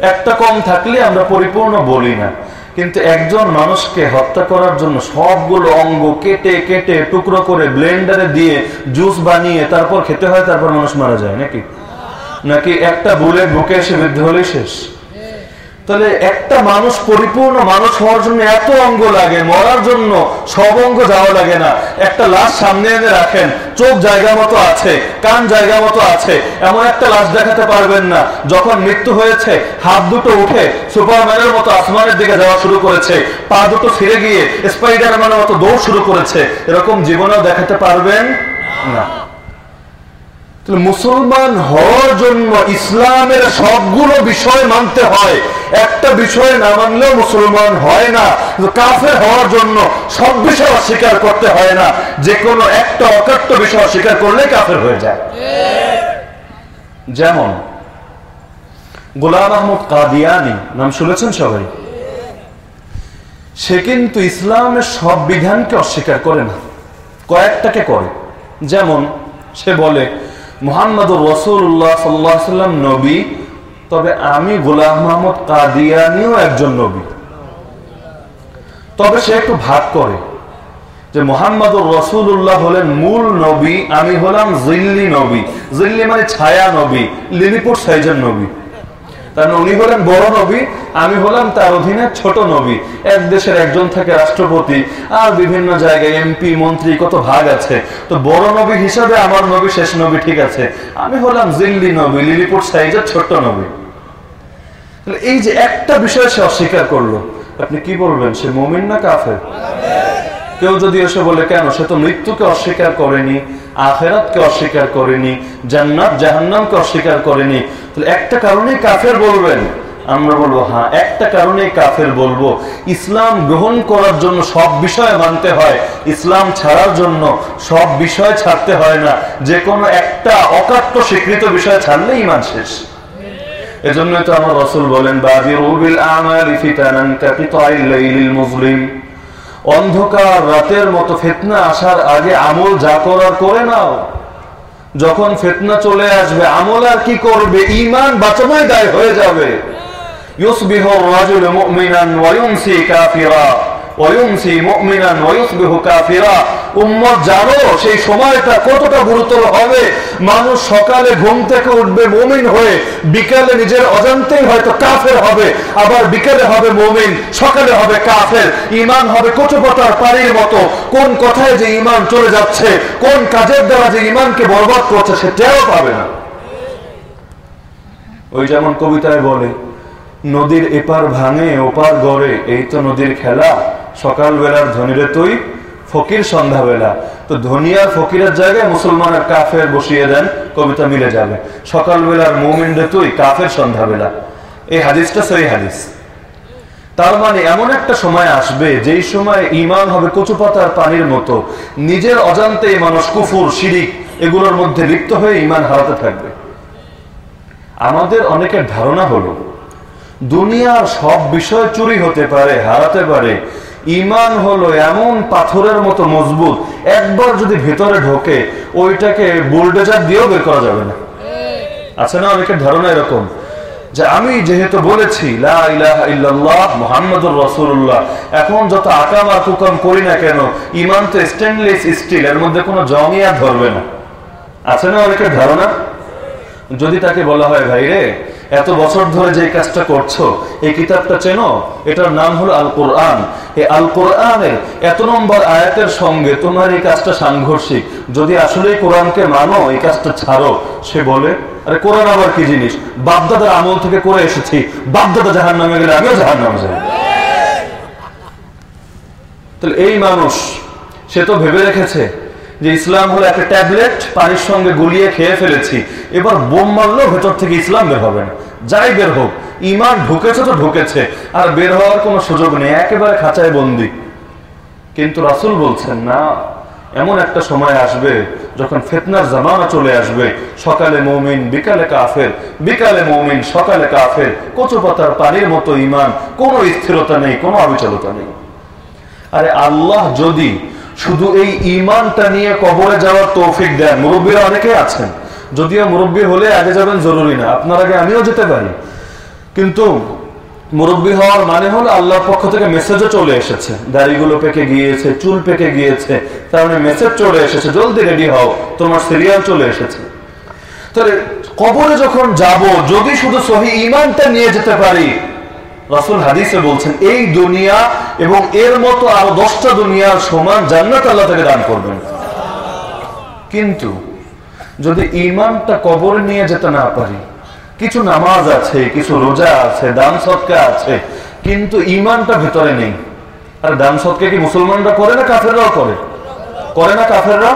একটা কম থাকলে আমরা পরিপূর্ণ বলি না। কিন্তু একজন মানুষকে হত্যা করার জন্য সবগুলো অঙ্গ কেটে কেটে, টুকরো করে ব্লেন্ডারে দিয়ে জুস বানিয়ে তারপর খেতে হয়, তারপর মানুষ মারা যায়। নাকি? নাকি একটা বুলেট বুকে এসে বৃদ্ধ হলেই শেষ? তাহলে একটা মানুষ পরিপূর্ণ মানুষ হওয়ার জন্য এত অঙ্গ লাগে, মরার জন্য সব অঙ্গ যাওয়া লাগে না। একটা লাশ সামনে এনে রাখেন, চোখ জায়গা মতো আছে, কান জায়গা মতো আছে, এমন একটা লাশ দেখাতে পারবেন না। যখন মৃত্যু হয়েছে, হাত দুটো উঠে সুপারম্যানের মতো আসমানের দিকে যাওয়া শুরু করেছে। পা দুটো ফিরে গিয়ে স্পাইডারম্যানের মতো দৌড় শুরু করেছে। এরকম জীবনেও দেখাতে পারবেন না। মুসলমান হওয়ার জন্য ইসলামের সবগুলো বিষয় মানতে হয়। একটা বিষয় না মানলেও মুসলমান হয় না। কাফের হওয়ার জন্য সব বিষয় অস্বীকার করতে হয় না। যে কোনো একটা অকাট্য বিষয় অস্বীকার করলে কাফের হয়ে যায়। যেমন, গোলাম আহমদ কাদিয়ানি, নাম শুনেছেন সবাই? সে কিন্তু ইসলামের সব বিধানকে অস্বীকার করে না। কয়েকটাকে করে। যেমন, সে বলে মোহাম্মদুর রসুল্লাহ সাল্লাহ সাল্লাম নবী, তবে আমি গোলাম মাহমুদ কাদিয়ানিও একজন নবী। তবে সে একটু ভাগ করে যে মোহাম্মদুর রসুল্লাহ হলেন মূল নবী, আমি হলাম জিল্লি নবী। জিল্লি মানে ছায়া নবী লিলিপুর সাইজের নবী। তার উনি হলেন বড় নবী, আমি হলাম তার অধীনে ছোট নবী। এক দেশের একজন থাকে রাষ্ট্রপতি, আর বিভিন্ন জায়গায় এমপি মন্ত্রী, কত ভাগ আছে। তো বড় নবী হিসাবে আমার নবী, শেষ নবী ঠিক আছে। আমি হলাম জিল্লি নবী, লিলিপুর সাইজের ছোট্ট নবী। এই যে একটা বিষয় সে অস্বীকার করল, আপনি কি বলবেন, সে মমিন না কাফের? কেউ যদি এসে বলে, কেন? সে তো মৃত্যুকে অস্বীকার করেনি, আখেরাতকে অস্বীকার করেনি, জান্নাত, জাহান্নামকে অস্বীকার করেনি। তাহলে একটা কারণেই কাফের বলবেন। আমরা বলব হ্যাঁ একটা কারণেই কাফের বলব। ইসলাম গ্রহণ করার জন্য সব বিষয় মানতে হয়। ইসলাম ছাড়ার জন্য সব বিষয় ছাড়তে হয় না। যে কোনো একটা অকাট্য স্বীকৃত বিষয় ছাড়লে ইমান শেষ। এজন্য তো আমার রসুল বলেন বাদিরুবিল আমালি ফিতানান কাকিতাইল লাইলিল মুজলিম অন্ধকার রাতের মতো ফেতনা আসার আগে আমল যা করার করে নাও। যখন ফেতনা চলে আসবে, আমল আর কি করবে? ইমান বাঁচানোই দায় হয়ে যাবে। ইউসবিহ রাজুল মুমিনান ওয়া ইউমসি কাফিরা। জানো সেই সময়টা কতটা গুরুতর হবে? মানুষ সকালে ঘুম থেকে উঠবে হয়ে, বিকালে নিজের অজান্তেই হয়তো কাফের হবে, আবার বিকালে হবে সকালে হবে কাফের। ইমান হবে কচুপতার পানির মতো। কোন কথায় যে ইমান চলে যাচ্ছে, কোন কাজের দ্বারা যে ইমানকে বরবাদ করছে সেটাও পাবে না। ওই যেমন কবিতায় বলে, নদীর এপার ভাঙে, ওপার গড়ে, এই তো নদীর খেলা। সকাল বেলার ধনীরে তুই, ফকির সন্ধ্যাবেলা। তো ধনী আর ফকিরের জায়গায় মুসলমান আর কাফের বসিয়ে দেন, কবিতা মিলে যাবে। সকালবেলার মুমিনরে তুই, কাফের সন্ধ্যাবেলা। এই হাদিসটা সেই হাদিস। তার মানে এমন একটা সময় আসবে, যেই সময় ইমান হবে কচু পাতার পানির মতো। নিজের অজান্তে মানুষ কুফুর, শিরিক, এগুলোর মধ্যে লিপ্ত হয়ে ইমান হারাতে থাকবে। আমাদের অনেকের ধারণা হলো, দুনিয়ার সব বিষয় চুরি হতে পারে, হারাতে পারে। ইমান হলো এমন পাথরের মতো মজবুত, একবার যদি ভেতরে ঢোকে, ওইটাকে বোল্ডেজার দিয়েও বের করা যাবে না। আছে না, অনেকের ধারণা এরকম যে আমি যেহেতু বলেছি মোহাম্মদুর রসুল্লাহ এখন যত আকাম আকুকাম করি না কেন, ইমান তো স্টেনলেস স্টিল এর মধ্যে কোনো জমই আর ধরবে না। আছে না অনেকের ধারণা? যদি তাকে বলা হয় ভাই রে এত বছর ধরে যে কাজটা করছ, এই কিতাবটা চেনো? এটার নাম হলো আল কোরআন এই আল কোরআনের এত নম্বর আয়াতের সঙ্গে তোমার এই কাজটা সাংঘর্ষিক। যদি আসলে কোরআনকে মানো, এই কাজটা ছাড়ো। সে বলে, আরে কোরআন আবার কি জিনিস? বাপদাদার আমল থেকে করে এসেছি। বাপদাদা জাহান নামে গেলে আমিও জাহান নামে যাব। তাহলে এই মানুষ, সে তো ভেবে রেখেছে যে ইসলাম হলো একটা ট্যাবলেট, পানির সঙ্গে গুলিয়ে খেয়ে ফেলেছি। এবার বোম মারলেও ভেতর থেকে ইসলাম বের হবে না। যাই বের হোক, ইমান ঢুকেছে তো ঢুকেছে, আর বের হওয়ার কোনো সুযোগ নেই, একেবারে খাঁচায় বন্দি। কিন্তু রাসুল বলছেন, না, এমন একটা সময় আসবে যখন ফেতনার জামানা চলে আসবে। সকালে মৌমিন, বিকালে কাফের, বিকালে মৌমিন, সকালে কাফের। কচু পাতার পানির মতো ইমান, কোনো স্থিরতা নেই, কোনো অবিচলতা নেই। আরে আল্লাহ যদি শুধু এই ইমানটা নিয়ে কবরে যাওয়ার তৌফিক দেন। মুরব্বীরা অনেকে আছেন। যদিও মুরব্বী হলে আগে যাবেন জরুরি না। আপনার আগে আমিও যেতে পারি। কিন্তু মুরব্বী হওয়ার মানে হলো আল্লাহর পক্ষ থেকে মেসেজও চলে এসেছে। দাড়িগুলো পেকে গিয়েছে, চুল পেকে গিয়েছে, তার মানে মেসেজ চলে এসেছে। জলদি রেডি হও, তোমার সিরিয়াল চলে এসেছে। তাহলে কবরে যখন যাব, যদি শুধু সহি ইমানটা নিয়ে যেতে পারি রাসুল হাদিসে বলছেন, এই দুনিয়া এবং এর মতো আরও দশটা দুনিয়ার সমান জান্নাত আল্লাহ থেকে দান করবেন। কিন্তু যদি ইমানটা কবর নিয়ে যেতে না পারি, কিছু নামাজ আছে, কিছু রোজা আছে, দান সৎকা আছে, কিন্তু ইমানটা ভেতরে নেই, আর দান সৎকা কি মুসলমানরা করে না কাফেররাও করে? করে না কাফেররা?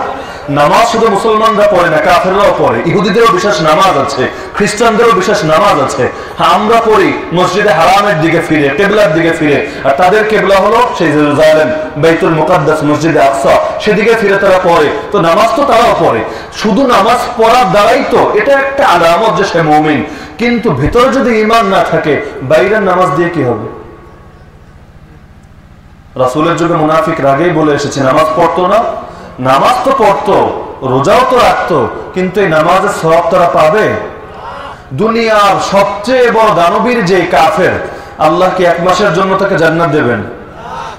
নামাজ শুধু মুসলমানরা পড়ে না, কাফেররাও পড়ে। ইহুদিদেরও বিশেষ নামাজ আছে, খ্রিস্টানদেরও বিশেষ নামাজ আছে। হ্যাঁ আমরা পড়ি মসজিদে হারামের দিকে ফিরে, কেবলার দিকে ফিরে। আর তাদের কেবলা হলো সেই জেরুজালেম বাইতুল মুকাদ্দাস মসজিদে আকসা। সেদিকে ফিরে তারা পড়ে। তো নামাজ তো তারাও পড়ে। শুধু নামাজ পড়ার দ্বারাই তো এটা একটা আলামত যে সে মমিন। কিন্তু ভিতরে যদি ইমান না থাকে, বাইরের নামাজ দিয়ে কি হবে? রাসুলের যুগে মুনাফিক রাগেই বলে এসেছে, নামাজ পড়তো না নামাজ তো পড়তো, রোজাও তো রাখতো, কিন্তু এই নামাজের সব তারা পাবে? দুনিয়ার সবচেয়ে বড় দানবীর যে কাফের, আল্লাহ কি এক মাসের জন্য তাকে জান্নাত দেবেন?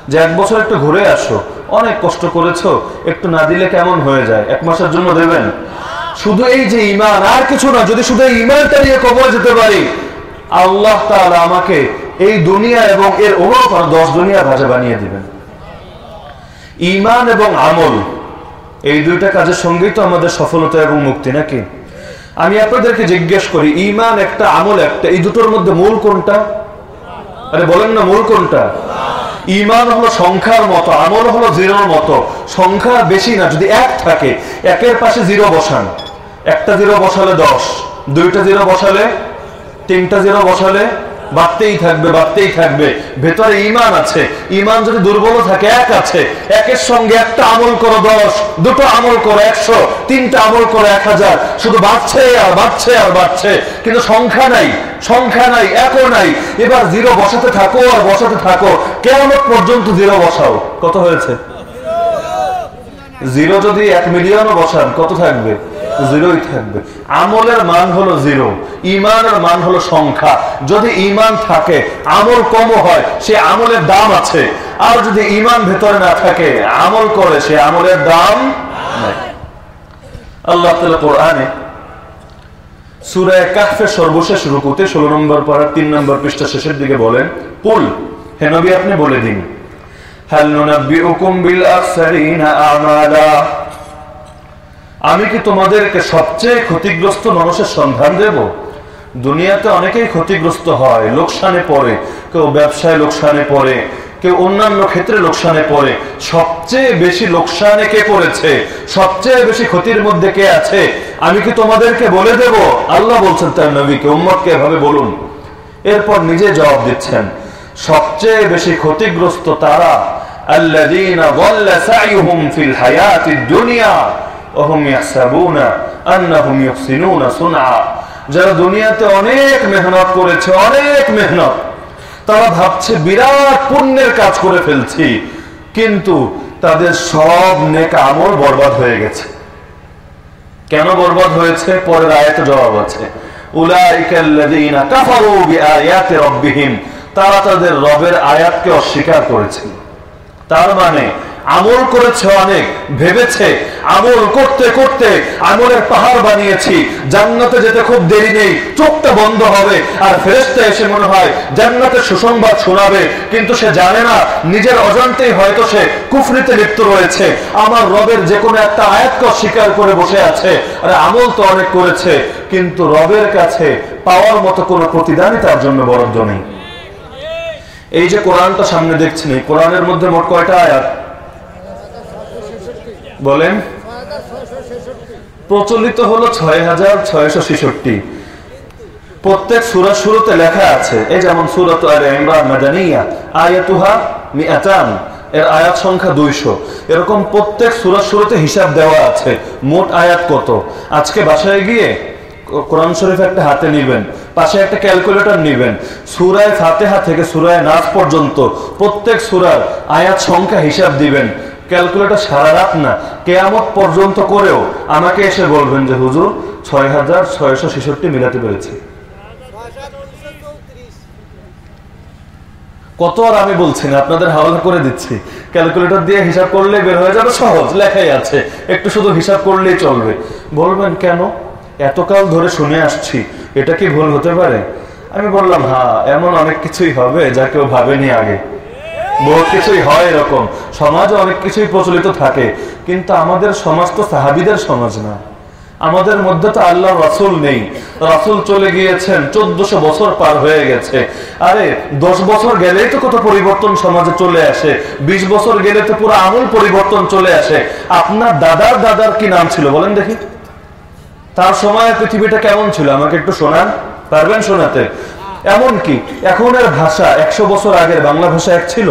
যে এক বছর একটু ঘুরে আসো, অনেক কষ্ট করেছ, একটু না দিলে কেমন হয়ে যায়? এক মাসের জন্য দেবেন? শুধু এই যে ইমান আর কিছু না, যদি শুধু ইমানটা নিয়ে কবর যেতে পারি, আল্লাহ তাআলা আমাকে এই দুনিয়া এবং এর ওপর দশ দুনিয়া ভাজা বানিয়ে দিবেন। ইমান এবং আমল এই দুইটা কাজের সঙ্গেই তো আমাদের সফলতা এবং মুক্তি, নাকি? আমি আপনাদেরকে জিজ্ঞেস করি ইমান একটা আমল, একটা, এই দুটোর মধ্যে মূল কোনটা? আরে বলেন না, মূল কোনটা? ইমান হলো সংখ্যার মতো, আমল হলো জিরোর মতো। সংখ্যা বেশি না, যদি এক থাকে, একের পাশে জিরো বসান। একটা জিরো বসালে দশ, দুইটা জিরো বসালে, তিনটা জিরো বসালে বাড়তেই থাকবে বাড়তেই থাকবে। ভেতরে ইমান আছে। ইমান যদি দুর্বল থাকে, এক আছে। একের সঙ্গে একটা আমল করো দশ, দুটো আমল করো একশো, তিনটা আমল করো এক হাজার। শুধু বাড়ছে আর বাড়ছে আর বাড়ছে। কিন্তু সংখ্যা নাই সংখ্যা নাই, একও নাই। এবার জিরো বসাতে থাকো আর বসাতে থাকো। কেমন পর্যন্ত জিরো বসাও। কত হয়েছে? জিরো যদি এক মিলিয়নও বসান, কত থাকবে? জিরোই থাকবে। আমলের মান হলো জিরো ইমানের মান হলো সংখ্যা। যদি ইমান থাকে, আমল কম হয়, সে আমলের দাম আছে। আর যদি ইমান ভেতরে না থাকে, আমল করে, সে আমলের দাম আল্লাহ কোরআনে সূরায়ে সর্বশেষ রুকুতে 16 নম্বর পারা 3 নম্বর পৃষ্ঠা শেষের দিকে বলেন, কুল, হে নবী, আপনি বলে দিন নুনাব্বিউকুম বিল আকসারিনা আমালা? আমি কি তোমাদেরকে সবচেয়ে ক্ষতিগ্রস্ত মানুষের সন্ধান দেব? দুনিয়াতে অনেকেই ক্ষতিগ্রস্ত হয়, লোকসানে পড়ে, কেউ ব্যবসায় লোকসানে পড়ে, কেউ অন্যান্য ক্ষেত্রে লোকসানে পড়ে। সবচেয়ে বেশি লোকসানে কে পড়েছে? সবচেয়ে বেশি ক্ষতির মধ্যে কে আছে? আমি কি তোমাদেরকে বলে দেব? আল্লাহ বলছেন, তার নবীকে, উম্মতকে এভাবে বলুন। এরপর নিজে জবাব দিচ্ছেন, সবচেয়ে বেশি ক্ষতিগ্রস্ত তারা আল্লাহ ওহম ইয়াসাবুনা আন্নাহুম সুনআ। যারা দুনিয়াতে অনেক মেহনত করেছে, অনেক মেহনত, তারা ভাবছে বিরাট পুণ্যের কাজ করে ফেলছি, কিন্তু তাদের সব নেক আমল হয়ে গেছে। কেন বরবাদ হয়েছে? পরের আয়াতে জবাব আছে। উলাইকাল্লাযীনা কাফারু বিআয়াতি রাব্বিহিম, তারা তাদের রবের আয়াতকে অস্বীকার করেছে তার মানে আমল করেছে অনেক, ভেবেছে, আমল করতে করতে আমলের পাহাড় বানিয়েছি। জান্নাতে যেতে খুব দেরি নেই, চোখটা বন্ধ হবে। আর ফেরেস্তা এসে মনে হয় জান্নাতের সুসংবাদ শোনাবে, কিন্তু সে জানে না, নিজের অজান্তেই হয়তো সে কুফরিতে লিপ্ত রয়েছে। আমার রবের যে কোনো একটা আয়াতকে স্বীকার করে বসে আছে। আর আমল তো অনেক করেছে, কিন্তু রবের কাছে পাওয়ার মতো কোনো প্রতিদানই তার জন্য বরাদ্দ নেই। এই যে কোরআনটা সামনে দেখছেন, এই কোরআনের মধ্যে মোট কয়টা আয়াত? বলেন। প্রচলিত হলো ছয় হাজার ছয়শো ছেষট্টি। প্রত্যেক সুরা শুরুতে লেখা আছে, এই যেমন সুরত আলে ইমরান মাদানিয়া, আয়াতুহা মিআতান এর আয়াত সংখ্যা দুইশো। এরকম প্রত্যেক সুরা শুরুতে হিসাব দেওয়া আছে, মোট আয়াত কত। আজকে বাসায় গিয়ে কোরআন শরীফ একটা হাতে নিবেন, পাশে একটা ক্যালকুলেটর নিবেন। সুরায় ফাতেহা থেকে সুরায় নাচ পর্যন্ত প্রত্যেক সুরার আয়াত সংখ্যা হিসাব দিবেন। ক্যালকুলেটর সারা রাত না, কেয়ামত পর্যন্ত করেও আমাকে এসে বলবেন যে, হুজুর ছয় হাজার ছয়শো ছেষট্টি মিলাতে পেরেছি। কত আর আমি বলছি না, আপনাদের হাওলা করে দিচ্ছি। ক্যালকুলেটর দিয়ে হিসাব করলে বের হয়ে যাবে সহজ, লেখাই আছে। একটু শুধু হিসাব করলেই চলবে। বলবেন কেন? এতকাল ধরে শুনে আসছি, এটা কি ভুল হতে পারে? আমি বললাম হ্যাঁ এমন অনেক কিছুই হবে যা কেউ ভাবেনি আগে। বহুত কিছুই হয় এরকম। সমাজে অনেক কিছুই প্রচলিত থাকে, কিন্তু আমাদের সমাজ তো সাহাবিদের সমাজ না। আমাদের মধ্যে তো আল্লাহ রাসুল নেই। রাসুল চলে গিয়েছেন, চোদ্দশো বছর পার হয়ে গেছে। আরে, দশ বছর গেলেই তো কত পরিবর্তন সমাজে চলে আসে। বিশ বছর গেলে তো পুরো আমূল পরিবর্তন চলে আসে। আপনার দাদার দাদার কি নাম ছিল বলেন দেখি। তার সময় পৃথিবীটা কেমন ছিল? আমাকে একটু শোনান। পারবেন শোনাতে? এমন কি এখনের ভাষা একশো বছর আগের বাংলা ভাষা এক ছিল।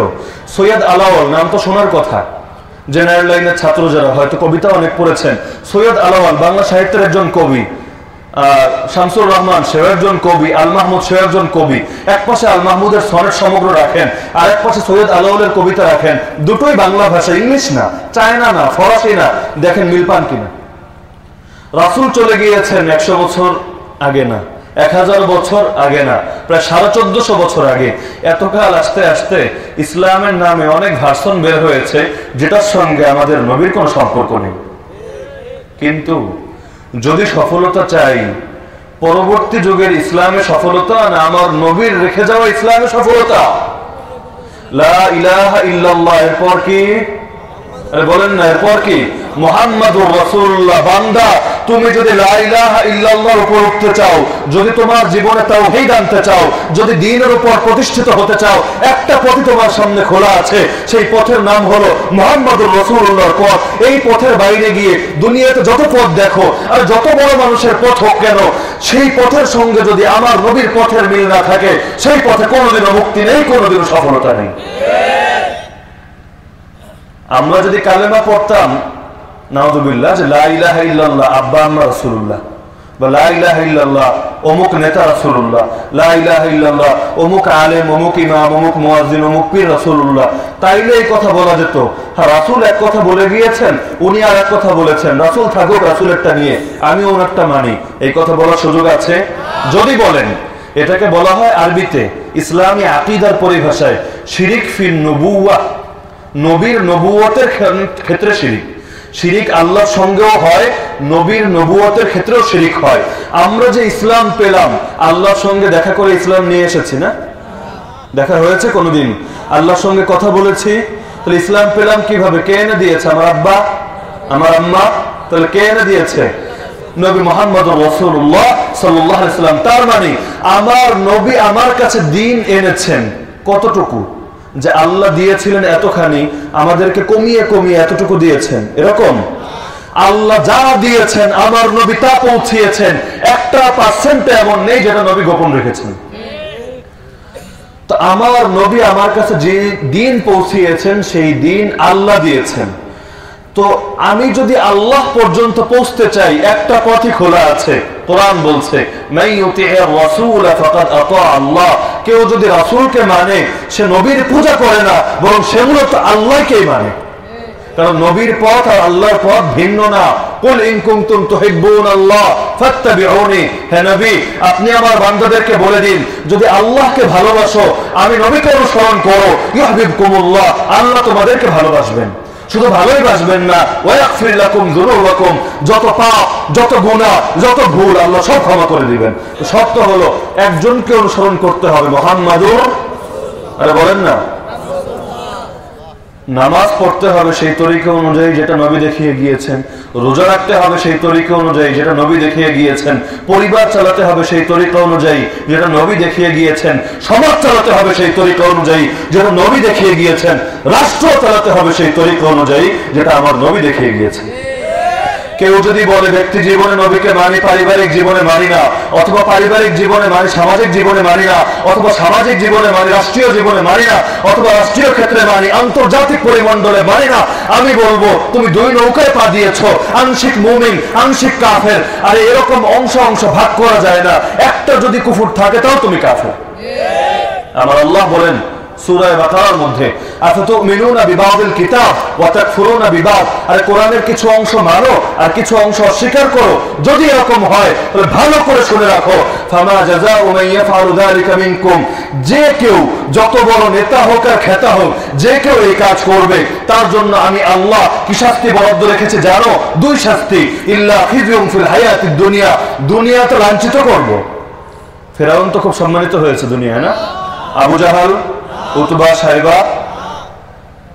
সৈয়দ আলাওয়াল, নাম তো শোনার কথা। জেনারেল লাইনের ছাত্র যারা, হয়তো কবিতা অনেক পড়েছেন। সৈয়দ আলাওয়াল, বাংলা সাহিত্যের একজন কবি। শামসুর রহমান সেও একজন কবি, আল মাহমুদ সেও একজন কবি। এক পাশে আল মাহমুদের সনেট সমগ্র রাখেন, আর এক পাশে সৈয়দ আলাওয়ালের কবিতা রাখেন। দুটোই বাংলা ভাষা, ইংলিশ না, চায়না না, ফরাসি না। দেখেন মিল পান কিনা। রাসুল চলে গিয়েছেন একশো বছর আগে না। এক হাজার বছর আগে না, প্রায় সাড়ে চোদ্দশো বছর আগে এতকাল আসতে আসতে ইসলামের নামে অনেক ভার্সন বের হয়েছে, যেটার সঙ্গে আমাদের নবীর কোনো সম্পর্ক নেই। কিন্তু যদি সফলতা চাই, পরবর্তী যুগের ইসলামে সফলতা না আমার নবীর রেখে যাওয়া ইসলামে সফলতা? লা ইলাহা ইল্লাল্লাহ, এরপর কি? বলেন না, এরপর কি? মোহাম্মদুর রসুল্লাহ বান্দা, তুমি যদি ইল্লাল্লাহর উপর উঠতে চাও, যদি তোমার জীবনে তাওহীদ আনতে চাও, যদি দ্বীনের উপর প্রতিষ্ঠিত হতে চাও, একটা পথই তোমার সামনে খোলা আছে, সেই পথের নাম হলো মোহাম্মদুর রাসূলুল্লাহর পথ। এই পথের বাইরে গিয়ে দুনিয়াতে যত পথ দেখো, আর যত বড় মানুষের পথ হোক কেন, সেই পথের সঙ্গে যদি আমার নবীর পথের মিল না থাকে, সেই পথে কোনোদিনও মুক্তি নেই, কোনোদিনও সফলতা নেই। আমরা যদি কালেমা পড়তাম তাইলে এই কথা বলা যেত। হ্যাঁ রাসূল এক কথা বলে গিয়েছেন, উনি আর এক কথা বলেছেন, রাসূল থাকুক রাসূলেরটা নিয়ে, আমি ওনারটা মানি। এই কথা বলার সুযোগ আছে? যদি বলেন, এটাকে বলা হয় আরবিতে, ইসলামী আকিদার পরিভাষায়, শিরিক ফিন নবুওয়া নবীর নবুয়তের ক্ষেত্রে শিরিক। শিরিক আল্লাহর সঙ্গেও হয়, নবীর নবুয়তের ক্ষেত্রেও শিরিক হয়। আমরা যে ইসলাম পেলাম, আল্লাহর সঙ্গে দেখা করে ইসলাম নিয়ে এসেছি না? দেখা হয়েছে কোনোদিন? আল্লাহর সঙ্গে কথা বলেছি, তাহলে ইসলাম পেলাম কীভাবে? কে এনে দিয়েছে? আমার আব্বা? আমার আম্মা? তাহলে কে এনে দিয়েছে? নবী মোহাম্মদ রসুল্লাহ সাল্লাহ ইসলাম তার মানে আমার নবী আমার কাছে দিন এনেছেন। কতটুকু? যে আল্লাহ দিয়েছিলেন এতখানি, আমাদেরকে কমিয়ে কমিয়ে এতটুকু দিয়েছেন। এরকম? আল্লাহ যা দিয়েছেন, আমার নবী তা পৌঁছিয়েছেন। একটা পার্সেন্ট এমন নেই যেটা নবী গোপন রেখেছেন। তো আমার নবী আমার কাছে যে দিন পৌঁছিয়েছেন, সেই দিন আল্লাহ দিয়েছেন। তো আমি যদি আল্লাহ পর্যন্ত পৌঁছতে চাই, একটা পথই খোলা আছে। কোরআন বলছে কেউ যদি রাসূলকে মানে সে নবীর পূজা করে না, বরং সে মূলত আল্লাহকেই মানে। কারণ নবীর পথ আর আল্লাহর পথ ভিন্ন না। কুল তুহিব্বুন আল্লাহ ফাত্তাবিউনি। হে নবী, আপনি আমার বান্দাদেরকে বলে দিন, যদি আল্লাহকে ভালোবাসো, আমি নবীকে অনুসরণ করো, ইউহিব্বুকুমুল্লাহ, আল্লাহ তোমাদেরকে ভালোবাসবেন। শুধু ভালোই বাসবেন না। ওয়াকফিরাকুম যুনুবাকুম। যত পাপ, যত গুনাহ, যত ভুল আল্লাহ সব ক্ষমা করে দিবেন। শর্ত হলো, একজনকে অনুসরণ করতে হবে। মুহাম্মাদুর আরে বলেন না। নামাজ পড়তে হবে সেই তরিকা অনুযায়ী যেটা নবী দেখিয়ে গিয়েছেন। রোজা রাখতে হবে সেই তরিকা অনুযায়ী যেটা নবী দেখিয়ে গিয়েছেন। পরিবার চালাতে হবে সেই তরিকা অনুযায়ী যেটা নবী দেখিয়ে গিয়েছেন। সমাজ চালাতে হবে সেই তরিকা অনুযায়ী যেটা নবী দেখিয়ে গিয়েছেন। রাষ্ট্র চালাতে হবে সেই তরিকা অনুযায়ী যেটা আমার নবী দেখিয়ে গিয়েছেন। কেউ যদি বলে ব্যক্তি জীবনে নবীকে মানি, পারিবারিক জীবনে মানি না, অথবা পারিবারিক জীবনে মানি, সামাজিক জীবনে মানি না, অথবা সামাজিক জীবনে মানি, রাষ্ট্রীয় জীবনে মানি না, অথবা রাষ্ট্রীয় ক্ষেত্রে মানি, আন্তর্জাতিক পরিমণ্ডলে মানি না, আমি বলব, তুমি দুই নৌকায় পা দিয়েছ, আংশিক মুমিন, আংশিক কাফের, আর এরকম অংশ অংশ ভাগ করা যায় না। একটা যদি কুফুর থাকে, তাও তুমি কাফের। আমার আল্লাহ বলেন যে কেউ যত বড় নেতা হোক আর খেতা হোক, যে কেউ এই কাজ করবে, তার জন্য আমি আল্লাহ কি শাস্তি বরাদ্দ রেখেছে জানো? দুই শাস্তি। ইল্লা হায়াতিদ দুনিয়া। দুনিয়াতে লাঞ্ছিত করব। ফেরাউন তো খুব সম্মানিত হয়েছে দুনিয়ায়, না? আবু জাহাল উতবা সাহেবা,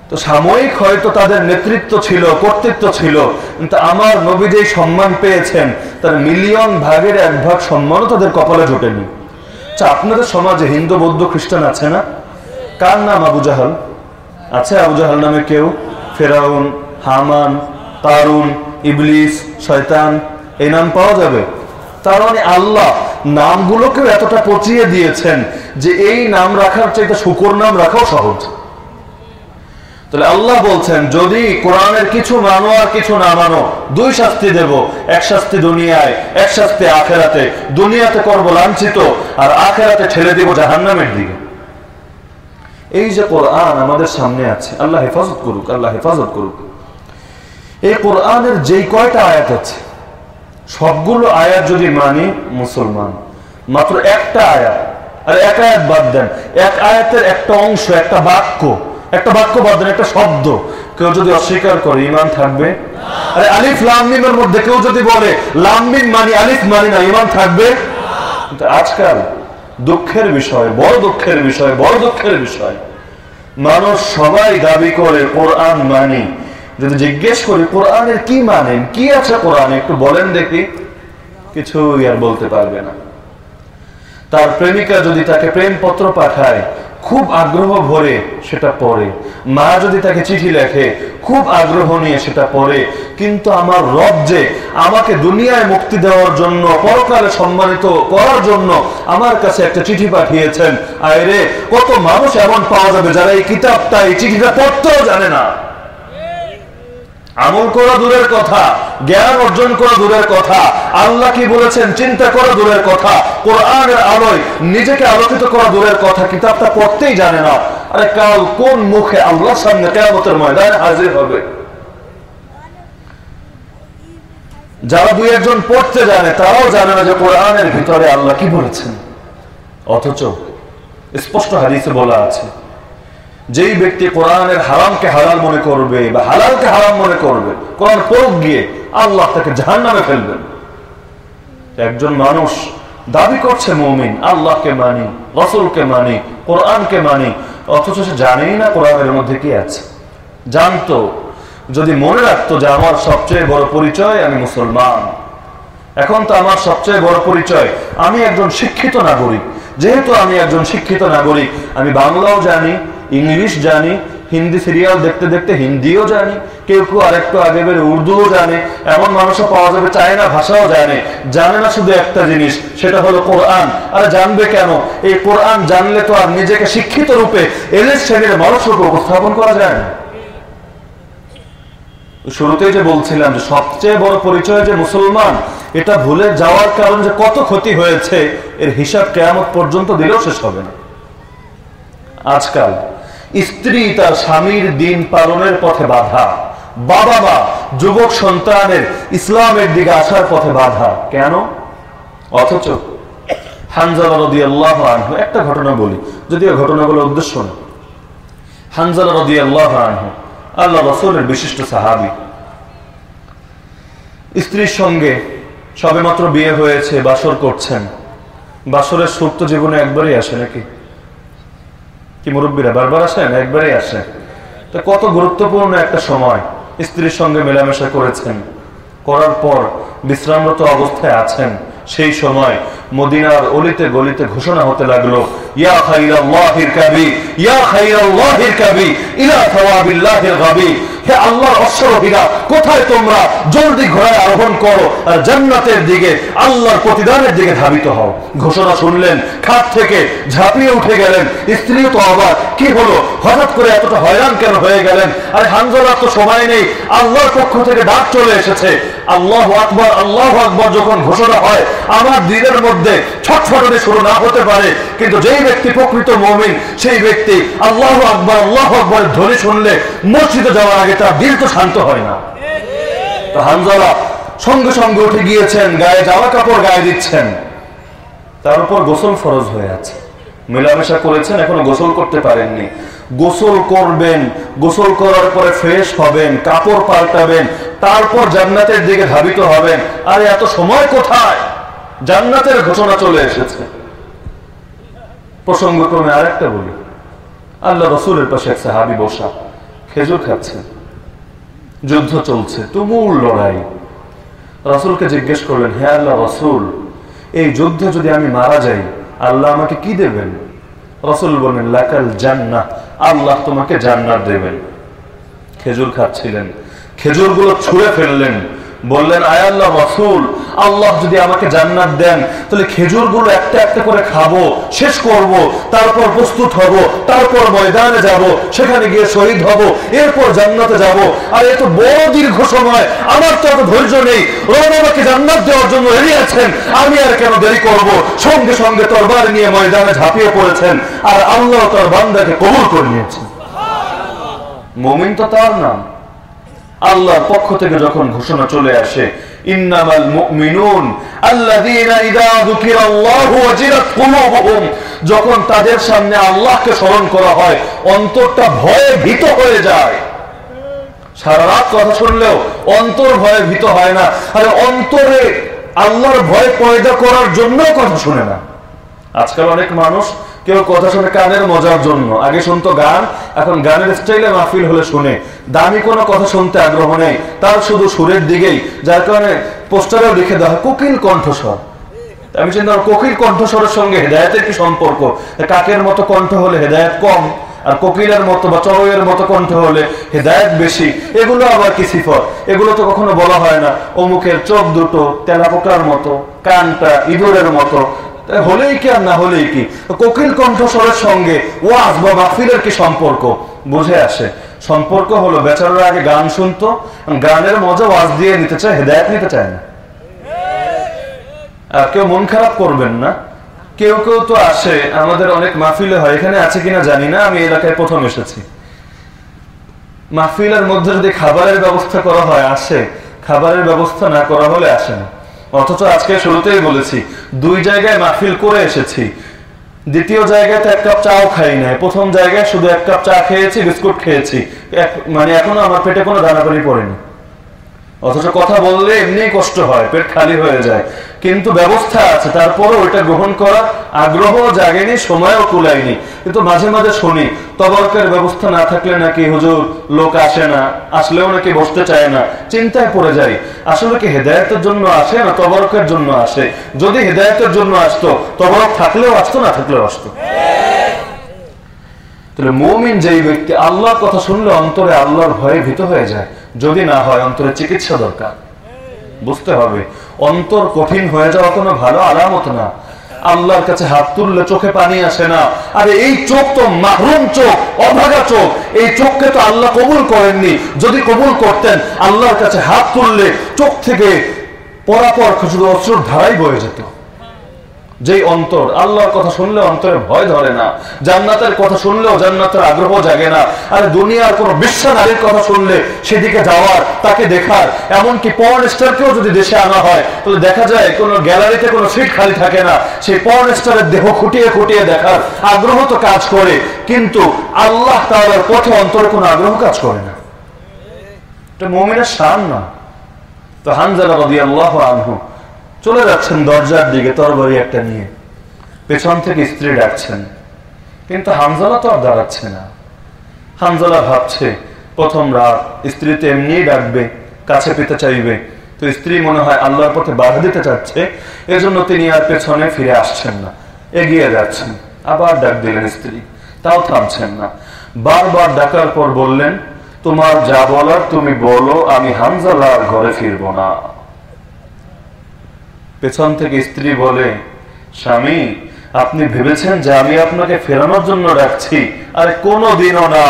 তো সাময়িক হয়তো তাদের নেতৃত্ব ছিল, কর্তৃত্ব ছিল, কিন্তু আমার নবী যেই সম্মান পেয়েছেন, তার মিলিয়ন ভাগের এক ভাগ সম্মানও তাদের কপালে জোটেনি। আচ্ছা আপনাদের সমাজে হিন্দু, বৌদ্ধ, খ্রিস্টান আছে না? কার নাম আবু জাহাল? আছে আবু জাহাল নামে কেউ? ফেরাউন, হামান তারুন ইবলিস, শয়তান, এই নাম পাওয়া যাবে? তার মানে আল্লাহ নামগুলোকেও এতটা পচিয়ে দিয়েছেন যে এই নাম রাখার চাইতে শুকর নাম রাখাও সহজ। তাহলে আল্লাহ বলছেন, যদি কোরআনের কিছু মানো আর কিছু না মানো, দুই শাস্তি দেব, এক শাস্তি দুনিয়ায়, এক শাস্তি আখেরাতে। দুনিয়াতে করব লাঞ্ছিত, আর আখেরাতে ঠেলে দেব জাহান্নামের দিকে। এই যে কোরআন আমাদের সামনে আছে, আল্লাহ হেফাজত করুক, আল্লাহ হেফাজত করুক। এই কোরআনের যেই কয়টা আয়াত আছে সবগুলো আয়াত যদি মানি, মুসলমান। মাত্র একটা আয়াত। আর এক আয়াত বাদ দেন। এক আয়াতের একটা অংশ, একটা বাক্য। একটা বাক্য বাদ দেন, একটা শব্দ। কেউ যদি অস্বীকার করে ইমান থাকবে? আরে আলিফ লামিমের মধ্যে কেউ যদি বলে লামিম মানি, আলিফ মানি না ইমান থাকবে? আজকাল দুঃখের বিষয়, বড় দুঃখের বিষয়, বড় দুঃখের বিষয়। মানুষ সবাই দাবি করে, কোরআন মানি। যদি জিজ্ঞেস করি, কোরআনের কি মানেন কি আছে কোরআনে? একটু বলেন দেখি। কিছু আর বলতে পারবে না। তার প্রেমিকা যদি তাকে প্রেমপত্র পাঠায়, খুব আগ্রহ ভরে সেটা পড়ে। মা যদি তাকে চিঠি লেখে, খুব আগ্রহ নিয়ে সেটা পড়ে। কিন্তু আমার রব যে আমাকে দুনিয়ায় মুক্তি দেওয়ার জন্য, পরকালে সম্মানিত করার জন্য আমার কাছে একটা চিঠি পাঠিয়েছেন, আয়রে, কত মানুষ এমন পাওয়া যাবে যারা এই কিতাবটা, এই চিঠিটা পড়তেও জানে না। আমল করা দূরের কথা, জ্ঞান অর্জন করা দূরের কথা, আল্লাহ কি বলেছেন, চিন্তা করা দূরের কথা, কোরআনের আলোয় নিজেকে আলোকিত করা দূরের কথা, কিতাবটা পড়তেই জানে না। আরে কাল কোন মুখে আল্লাহর সামনে কেয়ামতের ময়দানে হাজির হবে? যারা দুই একজন পড়তে জানে, তারাও জানে না যে কোরআনের ভিতরে আল্লাহ কি বলেছেন। অথচ স্পষ্ট হাদিসে বলা আছে যেই ব্যক্তি কোরআনের হারামকে হালাল মনে করবে বা হালালকে হারাম মনে করবে, কোরআন পড়ুক গিয়ে আল্লাহ তাকে জাহান নামে ফেলবেন। একজন মানুষ দাবি করছে মৌমিন, আল্লাহকে মানি, রসুলকে মানি, কোরআনকে মানি, অথচ সে জানেই না কোরআনের মধ্যে কি আছে। জানতো, যদি মনে রাখতো যে আমার সবচেয়ে বড় পরিচয় আমি মুসলমান। এখন তো আমার সবচেয়ে বড় পরিচয়, আমি একজন শিক্ষিত নাগরিক। যেহেতু আমি একজন শিক্ষিত নাগরিক, আমি বাংলাও জানি ইংলিশ জানি, হিন্দি সিরিয়াল দেখতে দেখতে হিন্দিও জানি, কেউ কেউ আরেকটু আগে বের উর্দুও জানে, এমন মানুষও পাওয়া যাবে, চায়না ভাষাও জানে। জানে না শুধু একটা জিনিস, সেটা হলো কোরআন। আরে জানবে কেন? এই কোরআন জানলে তো আর নিজেকে শিক্ষিত রূপে এদের শ্রেণির মানুষ রূপে উপস্থাপন করা যায় না। শুরুতেই যে বলছিলাম যে সবচেয়ে বড় পরিচয় যে মুসলমান, এটা ভুলে যাওয়ার কারণ যে কত ক্ষতি হয়েছে, এর হিসাব কেয়ামত পর্যন্ত দিলেও শেষ হবে না। আজকাল স্ত্রী তার স্বামীর দিন পালনের পথে বাধা। বাবা মা, যুবক সন্তানের ইসলামের দিকে আসার পথে বাধা। কেন? অথচ একটা ঘটনা বলি, যদিও ঘটনাগুলো উদ্দেশ্য না। হানজালা রদি আল্লাহ আনহু, আল্লাহ রসুলের বিশিষ্ট সাহাবি। স্ত্রীর সঙ্গে সবেমাত্র বিয়ে হয়েছে, বাসর করছেন। বাসরের তো জীবনে একবারই আসে নাকি? কি মুরব্বীরা, বারবার আসেন? একবারই আসেন। তো কত গুরুত্বপূর্ণ একটা সময় স্ত্রীর সঙ্গে মেলামেশা করেছেন। করার পর বিশ্রামরত অবস্থায় আছেন। সেই সময় মদিনার অলিতে গলিতে ঘোষণা হতে লাগল, ইয়া খাইরাল্লাহির কাবি, ইয়া খাইরাল্লাহির কাবি, ইলা থাওয়াবিল্লাহির গাবি, হে আল্লাহর কোথায় তোমরা? জলদি ঘোড়ায় আরোহণ করো আর জান্নাতের দিকে, আল্লাহর প্রতিদানের দিকে ধাবিত হও। ঘোষণা শুনলেন, খাট থেকে ঝাঁপিয়ে উঠে গেলেন। স্ত্রীও তো আবার কি হলো? হঠাৎ করে এতটা হয়রান কেন হয়ে গেলেন? আরে হানজলার তো সময় নেই, আল্লাহর পক্ষ থেকে ডাক চলে এসেছে। আল্লাহ আকবর আল্লাহ আকবর, যখন ঘোষণা হয়, আমার দিনের মধ্যে ছটফটানি শুরু না হতে পারে, কিন্তু যেই ব্যক্তি প্রকৃত মমিন, সেই ব্যক্তি আল্লাহ আকবর আল্লাহ আকবর ধ্বনি শুনলে মসজিদে যাওয়ার আগে তার দিল তো শান্ত হয় না। তো সঙ্গে সঙ্গে উঠে গিয়েছেন, গায়ে জামা কাপড় গায়ে দিচ্ছেন। তার উপর গোসল ফরজ হয়ে আছে। মেলামেশা করেছেন, এখনও গোসল করতে পারেননি। গোসল করবেন, গোসল করার পরে ফ্রেশ হবেন, কাপড় পাল্টাবেন, তারপর জান্নাতের দিকে ধাবিত হবেন। আরে এত সময় কোথায়? জান্নাতের ঘোষণা চলে এসেছে। প্রসঙ্গক্রমে আরেকটা বলি। আল্লাহ রসুলের পাশে এক সাহাবি বসা, খেজুর খাচ্ছেন যুদ্ধ চলছে, তুমুল লড়াই। রসুলকে জিজ্ঞেস করলেন, হে আল্লাহ রসুল, এই যুদ্ধে যদি আমি মারা যাই, আল্লাহ আমাকে কি দেবেন? রসুল বলেন লাকাল জান্না, আল্লাহ তোমাকে জান্নাত দেবেন। খেজুর খাচ্ছিলেন। খেজুরগুলো ছুঁড়ে ফেললেন। বললেন, আয় আল্লাহ রসুল, আল্লাহ যদি আমাকে জান্নাত দেন, তাহলে খেজুরগুলো একটা একটা করে খাব, শেষ করব, তারপর প্রস্তুত হব, তারপর ময়দানে যাব, সেখানে গিয়ে শহীদ হব, এরপর জান্নাতে যাব। আর এত বড় দীর্ঘ সময় আমার তো এত ধৈর্য নেই। রব আমাকে জান্নাত দেওয়ার জন্য রেডি আছেন। আমি আর কেন দেরি করব? সঙ্গে সঙ্গে তরবার নিয়ে ময়দানে ঝাঁপিয়ে পড়েছেন আর আল্লাহ তার বান্দাকে কবুল করে নিয়েছেন। মমিন তো তার নাম। আল্লাহর পক্ষ থেকে যখন ঘোষণা চলে আসে, ইন্নামাল মুমিনুন আল্লাযীনা ইযা যুকিরাল্লাহু ওয়াজিলাত কুলুবুহুম, যখন তাদের সামনে আল্লাহকে স্মরণ করা হয়, অন্তরটা ভয়ে ভীত হয়ে যায়। সারা রাত কথা শুনলেও অন্তর ভয়ে ভীত হয় না। আর অন্তরে আল্লাহর ভয় পয়দা করার জন্য কথা শুনে না। আজকাল অনেক মানুষ কেউ কথা শুনে কানের মজার জন্য। আগে শুনতো গান, এখন গানের স্টাইলে মাহফিল হলে শুনে। দামি কোনো কথা শুনতে আগ্রহ নেই। তার শুধু সুরের দিকেই, যার কারণে পোস্টারেও লিখে দেওয়া হয়, কোকিল কণ্ঠস্বর। আমি চিন্তা কোকিল কণ্ঠস্বরের সঙ্গে হেদায়তের কি সম্পর্ক? কাকের মতো কণ্ঠ হলে হেদায়ত কম, আর কোকিলের মতো বা চড়ইয়ের মতো কণ্ঠ হলে হেদায়ত বেশি? এগুলো আবার কি সিফত? এগুলো তো কখনো বলা হয় না, অমুকের চোখ দুটো তেলাপোকার মতো, কানটা ইঁদুরের মতো হলেই কি আর না হলেই কি? কোকিল কণ্ঠস্বরের সঙ্গে ওয়াজ বা মাহফিলের কি সম্পর্ক? বুঝে আসে। সম্পর্ক হলো, বেচারার আগে গান শুনতো গানের মজা ওয়াজ দিয়ে নিতে চায়, হেদায়ত নিতে চায় না। আর কেউ মন খারাপ করবেন না। কেউ কেউ তো আসে, আমাদের অনেক মাহফিলে হয়, এখানে আছে কিনা জানি না, আমি এলাকায় প্রথম এসেছি। মাহফিলের মধ্যে যদি খাবারের ব্যবস্থা করা হয়, আসে। খাবারের ব্যবস্থা না করা হলে আসে না। অথচ আজকে শুরুতেই বলেছি, দুই জায়গায় মাহফিল করে এসেছি। দ্বিতীয় জায়গায় তো এক কাপ চাও খাই নাই। প্রথম জায়গায় শুধু এক কাপ চা খেয়েছি, বিস্কুট খেয়েছি। মানে এখনও আমার পেটে কোনো দানাপানি পড়েনি। অথচ কথা বললে এমনি কষ্ট হয়, পেট খালি হয়ে যায়। কিন্তু ব্যবস্থা আছে, তারপরও ওইটা গ্রহণ করা আগ্রহ জাগেনি, সময়ও কুলায়নি। কিন্তু মাঝে মাঝে শুনি, তবরকের ব্যবস্থা না থাকলে নাকি হুজুর লোক আসে না, আসলেও নাকি বসতে চায় না, চিন্তায় পড়ে যাই। আসলে কি হেদায়তের জন্য আসে না তবরকের জন্য আসে? যদি হেদায়তের জন্য আসতো, তবরক থাকলেও আসতো, না থাকলেও আসতো? তাহলে মমিন যেই ব্যক্তি, আল্লাহর কথা শুনলে অন্তরে আল্লাহর ভয়ে ভীত হয়ে যায়। যদি না হয় অন্তরে চিকিৎসা দরকার। বুঝতে হবে, অন্তর কঠিন হয়ে যাওয়া কোনো ভালো আলামত না। আল্লাহর কাছে হাত তুললে চোখে পানি আসে না। আরে এই চোখ তো মাহরুম চোখ, অভাগা চোখ। এই চোখকে তো আল্লাহ কবুল করেননি। যদি কবুল করতেন, আল্লাহর কাছে হাত তুললে চোখ থেকে পরাপর শুধু অশ্রুর ধারাই বয়ে যেত। যেই অন্তর, আল্লাহর কথা শুনলে অন্তরে ভয় ধরে না। জান্নাতের কথা শুনলেও জান্নাতের আগ্রহ জাগে না। আর দুনিয়ার কোন বিশ্ব নারীর কথা শুনলে সেদিকে যাওয়ার, তাকে দেখার, এমনকি পর্ন স্টারকেও যদি দেশে আনা হয়, তাহলে দেখা যায় কোনো গ্যালারিতে কোনো সিট খালি থাকে না। সেই পর্ন স্টারের দেহ খুঁটিয়ে খুঁটিয়ে দেখার আগ্রহ তো কাজ করে, কিন্তু আল্লাহ তাআলার পথে অন্তরে কোনো আগ্রহ কাজ করে না। এটা মমিনের শান না। তো হানজালা রদি আল্লাহ আনহু চলে যাচ্ছেন দরজার দিকে, তরবারি একটা নিয়ে। পেছন থেকে স্ত্রী ডাকছেন। কিন্তু হানজালা তো আর দাঁড়াচ্ছে না। হানজালা ভাবছে, প্রথম রাত, স্ত্রী তো এমনিই ডাকবে, কাছে পেতে চাইবে। তো স্ত্রী মনে হয় আল্লাহর পথে বাধা দিতে চাচ্ছে, এজন্য তিনি আর পেছনে ফিরে আসছেন না। এগিয়ে যাচ্ছেন। আবার ডাক দিলেন স্ত্রী। তাও থামছেন না। বারবার ডাকার পর বললেন, তোমার যা বলার তুমি বলো, আমি হানজালার ঘরে ফিরবো না। পেছন থেকে স্ত্রী বলে, স্বামী, আপনি ভেবেছেন যে আমি আপনাকে ফেরানোর জন্য রাখছি আরে কোনো দিনও না।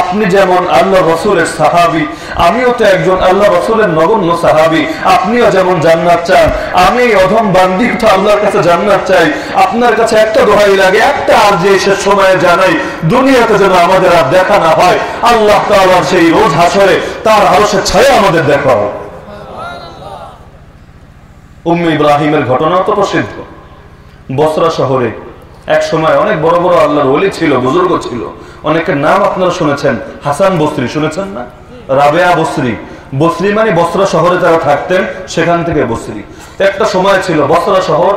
আপনি যেমন আল্লাহ রসুলের সাহাবি, আমিও তো একজন আল্লাহ রসুলের নগণ্য সাহাবি। আপনিও যেমন জান্নাত চান, আমি অধম বান্দি তো আল্লাহর কাছে জান্নাত চাই। আপনার কাছে একটা দোহাই লাগে, একটা আর যে শেষ সময়ে জানাই, দুনিয়াতে যেন আমাদের আর দেখা না হয়। আল্লাহ তাআলার সেই রোজ হাসরে, তার আরশের ছায়া আমাদের দেখা হয় উম্মে ইব্রাহিমের ঘটনা তো প্রসিদ্ধ। বসরা শহরে এক সময় অনেক বড় বড় আল্লাহর ওলি ছিল, বুজুর্গ ছিল। অনেকের নাম আপনারা শুনেছেন, হাসান বসরি, শুনেছেন না? রাবেয়া বসরি। বসরি মানে বসরা শহরে তারা থাকতেন, সেখান থেকে বসরি। একটা সময় ছিল বসরা শহর,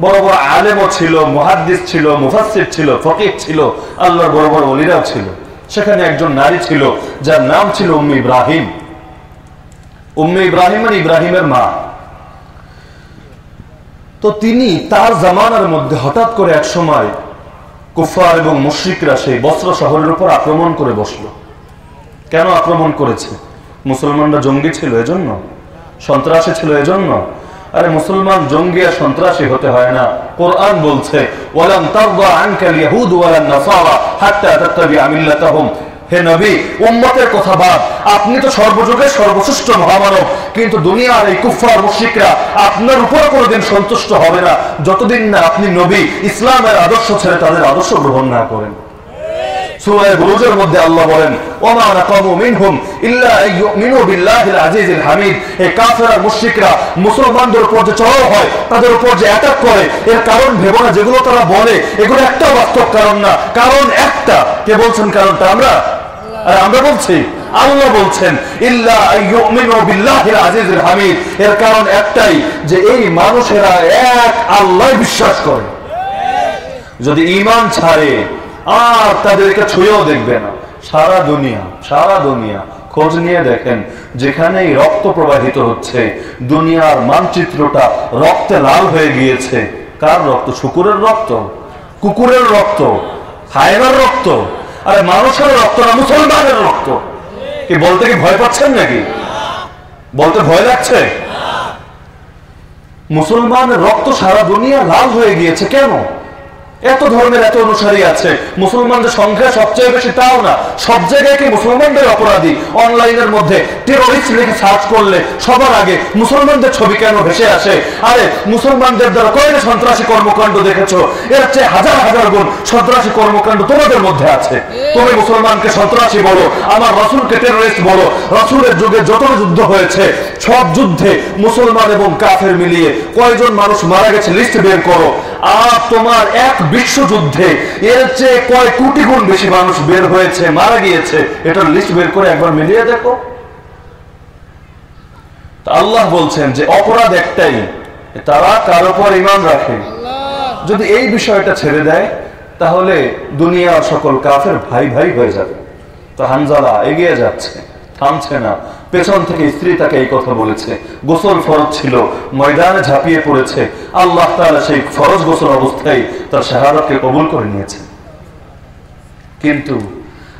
বড় বড় আলেমও ছিল, মুহাদ্দিস ছিল, মুফাসসির ছিল ফকির ছিল, আল্লাহর বড় বড় ওলিরাও ছিল। সেখানে একজন নারী ছিল, যার নাম ছিল উম্মে ইব্রাহিম। উম্মে ইব্রাহিম মানে ইব্রাহিমের মা। তো তিনি তার জামানার মধ্যে হঠাৎ করে এক সময় কুফার এবং মুশ্রিকরা সেই বস্ত্র শহরের উপর আক্রমণ করে বসল। কেন আক্রমণ করেছে? মুসলমানরা জঙ্গি ছিল এজন্য? সন্ত্রাসী ছিল এজন্য? আরে মুসলমান জঙ্গি আর সন্ত্রাসী হতে হয় না। কোরআন বলছে, ওয়ালাম তারদা আনকাল ইয়াহুদ ওয়ালান নাসারা হাত্তা তাত্তাবিআ মিল্লাতাহুম। হে নবী, উম্মতের কথা বাদ। আপনি তো সর্বযুগের সর্বশ্রেষ্ঠ মহামানব, কিন্তু দুনিয়ার এই কুফার মুশরিকরা আপনার উপর কোনোদিন সন্তুষ্ট হবে না। যতদিন না আপনি নবী, ইসলামের আদর্শ ছেড়ে তাদের আদর্শ গ্রহণ না করেন। বুরুজের মধ্যে আল্লাহ বলেন, ওমা নাকামু মিনহুম ইল্লা হামিদ। কাফের মুশরিকরা মুসলমানদের উপর যে চড়াও হয়, তাদের উপর যে অ্যাটাক করে, এর কারণ ভেবো না যেগুলো তারা বলে, এগুলো একটা বাস্তব কারণ না, কারণ একটা। কে বলছেন কারণটা আমরা? আর আমরা বলছি, আল্লাহ বলছেন এর কারণ একটাই, যে এই মানুষেরা এক আল্লাহ বিশ্বাস করে। যদি ইমান ছাড়ে, আর তাদেরকে ছুঁয়েও দেখবে না। সারা দুনিয়া সারা দুনিয়া, খোঁজ নিয়ে দেখেন, যেখানেই রক্ত প্রবাহিত হচ্ছে, দুনিয়ার মানচিত্রটা রক্তে লাল হয়ে গিয়েছে। কার রক্ত? শুকুরের রক্ত। কুকুরের রক্ত। হায়নার রক্ত। আরে মানুষের রক্ত না, মুসলমানের রক্ত। কি বলতে কি ভয় পাচ্ছেন নাকি? বলতে ভয় লাগছে? মুসলমানের রক্ত সারা দুনিয়া লাল হয়ে গিয়েছে কেন? এত ধর্মের এত অনুসারী আছে। মুসলমানদের সংখ্যা সবচেয়ে বেশি তাও না। সব জায়গায় কি মুসলমানদের অপরাধী? অনলাইনের মধ্যে টেরোরিস্ট লিখে সার্চ করলে সবার আগে মুসলমানদের ছবি কেন ভেসে আসে? আরে, মুসলমানদের দ্বারা কয়টা সন্ত্রাসী কর্মকাণ্ড দেখেছ? এর চেয়ে হাজার হাজার গুণ সন্ত্রাসী কর্মকাণ্ড তোমাদের মধ্যে আছে। তুমি মুসলমানকে সন্ত্রাসী বলো, আমার রসুলকে টেরোরিস্ট বলো। রসুলের যুগে যত যুদ্ধ হয়েছে, সব যুদ্ধে মুসলমান এবং কাফের মিলিয়ে কয়জন মানুষ মারা গেছে? লিস্ট বের করো। আর তোমার এক বিশ্বযুদ্ধে এর চেয়ে কয় কোটি গুণ বেশি মানুষ বের হয়েছে মারা গিয়েছে এটার লিস্ট বের করে একবার মিলিয়ে দেখো। আল্লাহ বলছেন যে অপরাধ একটাই তারা কার উপর ইমান রাখে। যদি এই বিষয়টা ছেড়ে দেয় তাহলে দুনিয়া সকল কাফের ভাই ভাই হয়ে যাবে। তো হানজালা এগিয়ে যাচ্ছে থামছে না। পেছন থেকে স্ত্রী তাকে এই কথা বলেছে। গোসল ফরজ ছিল, ময়দানে ঝাঁপিয়ে পড়েছে। আল্লাহ তাআলা সেই ফরজ গোসল অবস্থায় তার শাহাদতকে কবুল করে নিয়েছে। কিন্তু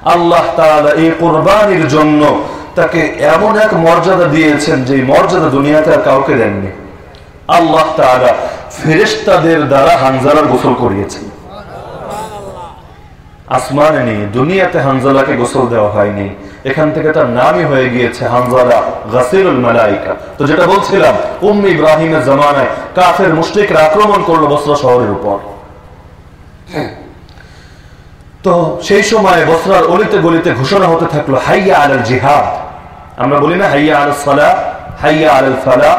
আল্লাহ তাআলা এই কোরবানির জন্য তাকে এমন এক মর্যাদা দিয়েছেন যে মর্যাদা দুনিয়াতে আর কাউকে দেননি। আল্লাহ তাআলা ফেরেশতাদের দ্বারা হানজালার গোসল করিয়েছেন। আসমানে নেই, দুনিয়াতে হানজালাকে গোসল দেওয়া হয়নি। এখান থেকে তার নামই হয়ে গিয়েছে হানজালা গাসিরুল মালাইকা। তো যেটা বলছিলাম উম্মি ইব্রাহিমের জামানায় কাফের মুশরিকরা আক্রমণ করল বসরা শহরের উপর। তো সেই সময় বসরার অলিতে গলিতে ঘোষণা হতে থাকল হাইয়া আলাল জিহাদ। আমরা বলি না হাইয়া আল সালা হাইয়া আলাল ফালা।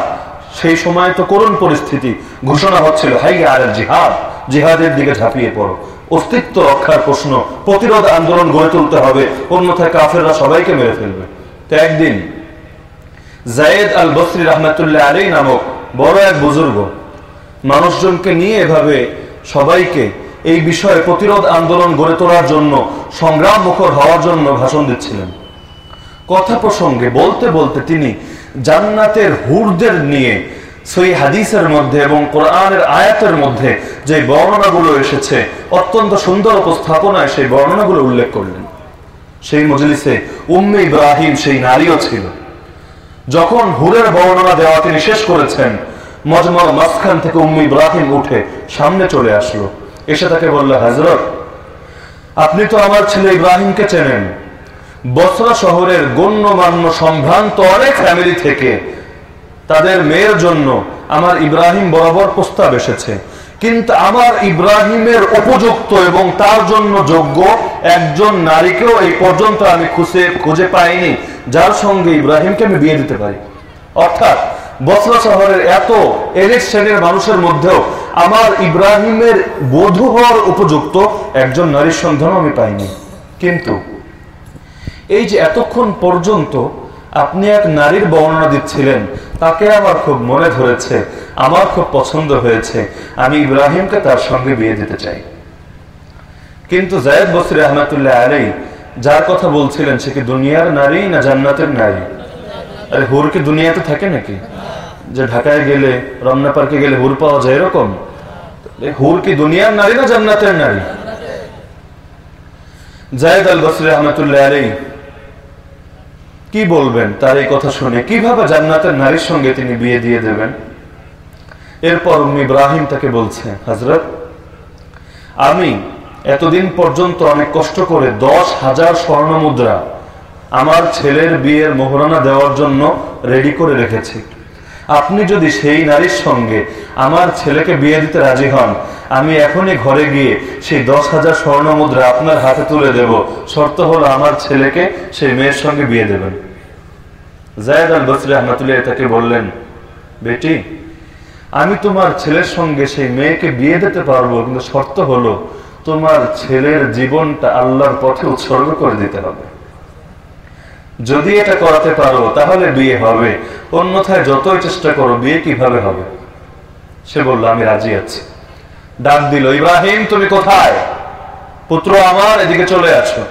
সেই সময় তো করুণ পরিস্থিতি ঘোষণা হচ্ছিল হাইয়া আলাল জিহাদ জিহাদের দিকে ঝাঁপিয়ে পড়ো। অস্তিত্ব রক্ষার প্রশ্ন। প্রতিরোধ আন্দোলন গড়ে তুলতে হবে। অন্যথায় কাফেররা সবাইকে মেরে ফেলবে। তো একদিন, জায়েদ আল বসরি রহমতুল্লাহ আলী নামক বড় এক বুজুর্গ মানুষজনকে নিয়ে এভাবে সবাইকে এই বিষয়ে প্রতিরোধ আন্দোলন গড়ে তোলার জন্য, সংগ্রাম মুখর হওয়ার জন্য ভাষণ দিচ্ছিলেন। কথা প্রসঙ্গে বলতে বলতে তিনি জান্নাতের হুরদের নিয়ে সই হাদিসের মধ্যে এবং কোরআনের আয়াতের মধ্যে যে বর্ণনাগুলো এসেছে, অত্যন্ত সুন্দর উপস্থাপনায় সেই বর্ণনাগুলো উল্লেখ করলেন। সেই মজলিসে উম্মে ইব্রাহিম সেই নারীও ছিল। যখন হুরের বর্ণনা দেওয়া তিনি শেষ করেছেন মজমা মাঝখান থেকে উম্মে ইব্রাহিম উঠে সামনে চলে আসলো। এসে তাকে বলল, হাজরত, আপনি তো আমার ছেলে ইব্রাহিমকে চেনেন। বসরা শহরের গণ্যমান্য সম্ভ্রান্ত অনেক ফ্যামিলি থেকে তাদের মেয়ের জন্য আমার ইব্রাহিম বরাবর প্রস্তাব এসেছে। কিন্তু আমার ইব্রাহিমের উপযুক্ত এবং তার জন্য যোগ্য একজন নারীকেও এই পর্যন্ত আমি খুঁজে খুঁজে পাইনি। যার সঙ্গে ইব্রাহিমকে আমি বিয়ে দিতে পারি। অর্থাৎ বসরা শহরের এত এলিট শ্রেণির মানুষের মধ্যেও আমার ইব্রাহিমের বধূ হওয়ার উপযুক্ত একজন নারীর সন্ধান আমি পাইনি। কিন্তু এই যে এতক্ষণ পর্যন্ত আপনি এক নারীর বর্ণনা দিচ্ছিলেন। তাকে আমার খুব মনে ধরেছে। আমার খুব পছন্দ হয়েছে। আমি ইব্রাহিমকে তার সঙ্গে বিয়ে দিতে চাই। কিন্তু জায়দ বসির আহমতুল্লাহ আলাই যার কথা বলছিলেন, সে কি দুনিয়ার নারী না জান্নাতের নারী? আরে হুর কি দুনিয়াতে থাকে নাকি? যে ঢাকায় গেলে, রমনা পার্কে গেলে হুর পাওয়া যায় এরকম? হুর কি দুনিয়ার নারী না জান্নাতের নারী? জায়দ আল বসরি আহমতুল্লাহ আলাই কি বলবেন? তার এই কথা শুনে কীভাবে জান্নাতের নারীর সঙ্গে তিনি বিয়ে দিয়ে দেবেন? এরপর ইব্রাহিম তাকে বলছে হাজরত আমি এতদিন পর্যন্ত অনেক কষ্ট করে দশ হাজার স্বর্ণ মুদ্রা আমার ছেলের বিয়ের মোহরানা দেওয়ার জন্য রেডি করে রেখেছি। আপনি যদি সেই নারীর সঙ্গে আমার ছেলেকে বিয়ে দিতে রাজি হন, আমি এখনই ঘরে গিয়ে সেই দশ হাজার স্বর্ণ মুদ্রা আপনার হাতে তুলে দেব। শর্ত হলো আমার ছেলেকে সেই মেয়ের সঙ্গে বিয়ে দেবেন। জায়দ আল বসরি আহমতুল্লাহ তাকে বললেন, বেটি, আমি তোমার ছেলের সঙ্গে সেই মেয়েকে বিয়ে দিতে পারব, কিন্তু শর্ত হলো তোমার ছেলের জীবনটা আল্লাহর পথে উৎসর্গ করে দিতে হবে। যদি এটা করাতে পারো, তাহলে বিয়ে হবে। অন্যথায় যতই চেষ্টা করো, বিয়ে কীভাবে হবে? সে বলল, আমি রাজি আছি। ডাক দিল, ইব্রাহিম, তুমি কোথায়? পুত্র আমার, এদিকে চলে আসো।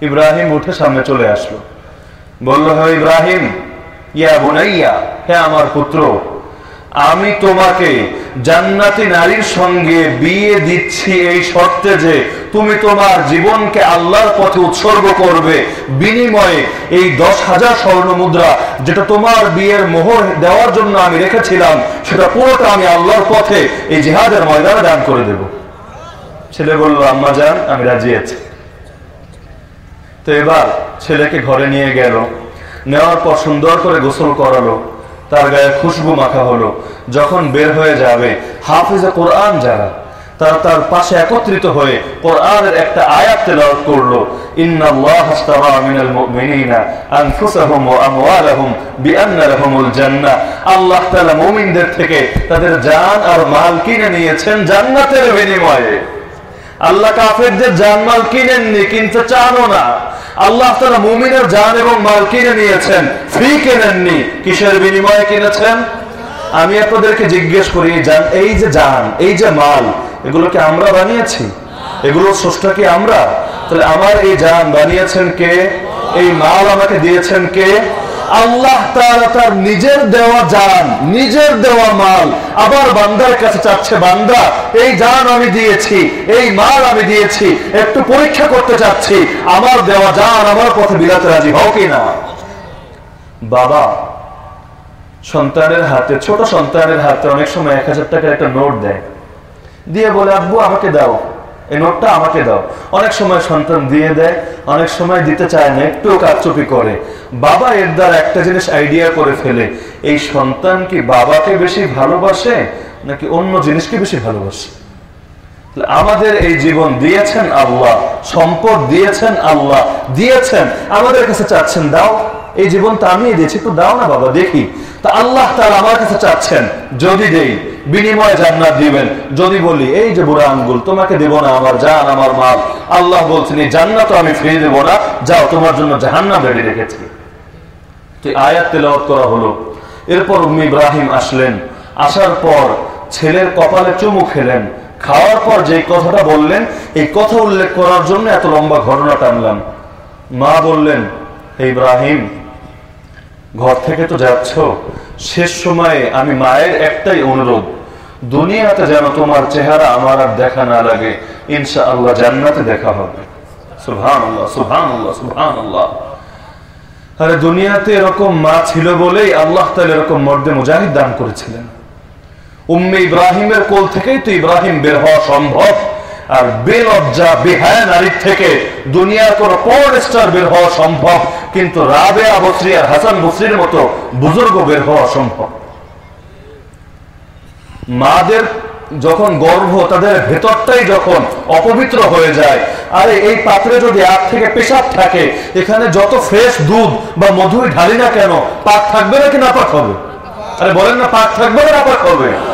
ইব্রাহিম উঠে সামনে চলে আসলো। বলল, হে ইব্রাহিম, ইয়া বোনাইয়া, হে আমার পুত্র আমি তোমাকে জান্নাতি নারীর সঙ্গে বিয়ে দিচ্ছি এই শর্তে যে তুমি তোমার জীবনকে আল্লাহর পথে উৎসর্গ করবে। বিনিময়ে এই দশ হাজার স্বর্ণ মুদ্রা যেটা তোমার বিয়ের মোহর দেওয়ার জন্য আমি রেখেছিলাম, সেটা পুরোটা আমি আল্লাহর পথে এই জেহাদের ময়দানে দান করে দেব। ছেলে বলল, আম্মা যান, আমি রাজি আছি। তো এবার ছেলেকে ঘরে নিয়ে গেল, নেওয়ার পর সুন্দর করে গোসল করালো। তার গায়ে খুশবু মাখা হলো। যখন বের হয়ে যাবে, হাফিজে কোরআন যারা, তারা তার পাশে একত্রিত হয়ে কোরআনের একটা আয়াত তেলাওয়াত করল। ইন্নাল্লাহ আশতারা মিনাল মুমিনিনা আনফুসাহুম ওয়া আমওয়ালাহুম বিআন্না লাহুমুল জান্নাহ আল্লাহ তাআলা মুমিনদের থেকে তাদের জান আর মাল কিনে নিয়েছেন জান্নাতের বিনিময়ে। আল্লাহ কাফেরদের জান মাল কিনেননি, কিনতে চানও না। আল্লাহ তারা মুমিনের জান এবং মাল কিনে নিয়েছেন। ফ্রি কেনেননি? কিসের বিনিময়ে কিনেছেন? আমি আপনাদেরকে জিজ্ঞেস করি, এই যে জান, এই যে মাল এগুলোকে আমরা বানিয়েছি? এগুলো স্রষ্টা কি আমরা? তাহলে আমার এই জান বানিয়েছেন কে? এই মাল আমাকে দিয়েছেন কে? আল্লাহ তাআলা তার নিজের দেওয়া জান, নিজের দেওয়া মাল, আবার বান্দার কাছে চাচ্ছে, বান্দা, এই জান আমি দিয়েছি, এই মাল আমি দিয়েছি, একটু পরীক্ষা করতে চাচ্ছি, আমার দেওয়া জান আমার পথে বিলাতে রাজি হও কিনা বাবা, সন্তানের হাতে, ছোট সন্তানের হাতে অনেক সময় এক হাজার টাকার একটা নোট দেয়। দিয়ে বলে, আব্বু, আমাকে দাও। এই নোটটা আমাকে দাও। অনেক সময় সন্তান দিয়ে দেয়, অনেক সময় দিতে চায় না, একটু কারচুপি করে। বাবা এর দ্বারা একটা জিনিস আইডিয়া করে ফেলে। এই সন্তান কি বাবাকে বেশি ভালোবাসে, নাকি অন্য জিনিসকে বেশি ভালোবাসে? আমাদের এই জীবন দিয়েছেন আল্লাহ, সম্পদ দিয়েছেন আল্লাহ, দিয়েছেন। আমাদের কাছে চাচ্ছেন, দাও, এই জীবনটা আমি দিয়েছি, একটু দাও না বাবা, দেখি। তা আল্লাহ তাআলা আমার কাছে চাচ্ছেন, যদি দেই, বিনিময়ে জান্নাত দিবেন। যদি বলি, এই যে বুড়া আঙ্গুল, তোমাকে দেব না আমার জান, আমার মাল। আল্লাহ বলছেন, এই জান্নাত আমি ফিরে দেব না, যাও, তোমার জন্য জাহান্নাম রেডি রেখেছি। তো আয়াত তেলাওয়াত করা হলো। এরপর উম্মি ইব্রাহিম আসলেন। আসার পর ছেলের কপালে চুমু খেলেন। খাওয়ার পর যে কথাটা বললেন, এই কথা উল্লেখ করার জন্য এত লম্বা ঘটনা টানলাম। মা বললেন ইব্রাহিম, ঘর থেকে তো যাচ্ছ। শেষ সময়ে আমি মায়ের একটাই অনুরোধ, দুনিয়াতে যেন তোমার চেহারা আমার আর দেখা না লাগে। ইনশা আল্লাহ জান্নাতে দেখা হবে। সুবহান আল্লাহ আল্লাহ আরে, দুনিয়াতে এরকম মা ছিল বলেই আল্লাহ তাআলা এরকম মর্দে মুজাহিদ দান করেছিলেন। উম্মে ইব্রাহিমের কোল থেকেই তো ইব্রাহিম বের হওয়া সম্ভব। আর বেলজ্জা, বেহায়া নারীর থেকে দুনিয়ার কোন পর স্টার বের হওয়া সম্ভব। কিন্তু রাবে বসরি আর হাসান বসরির মতো বুজুর্গ বের হওয়া সম্ভব। মাদের যখন গর্ভ, তাদের ভেতরটাই যখন অপবিত্র হয়ে যায়, আরে এই পাত্রে যদি আগ থেকে পেশাব থাকে, এখানে যত ফ্রেশ দুধ বা মধুই ঢালি না কেন, পাক থাকবে নাকি না পাক হবে? আরে বলেন না, পাক থাকবে না পাক হবে?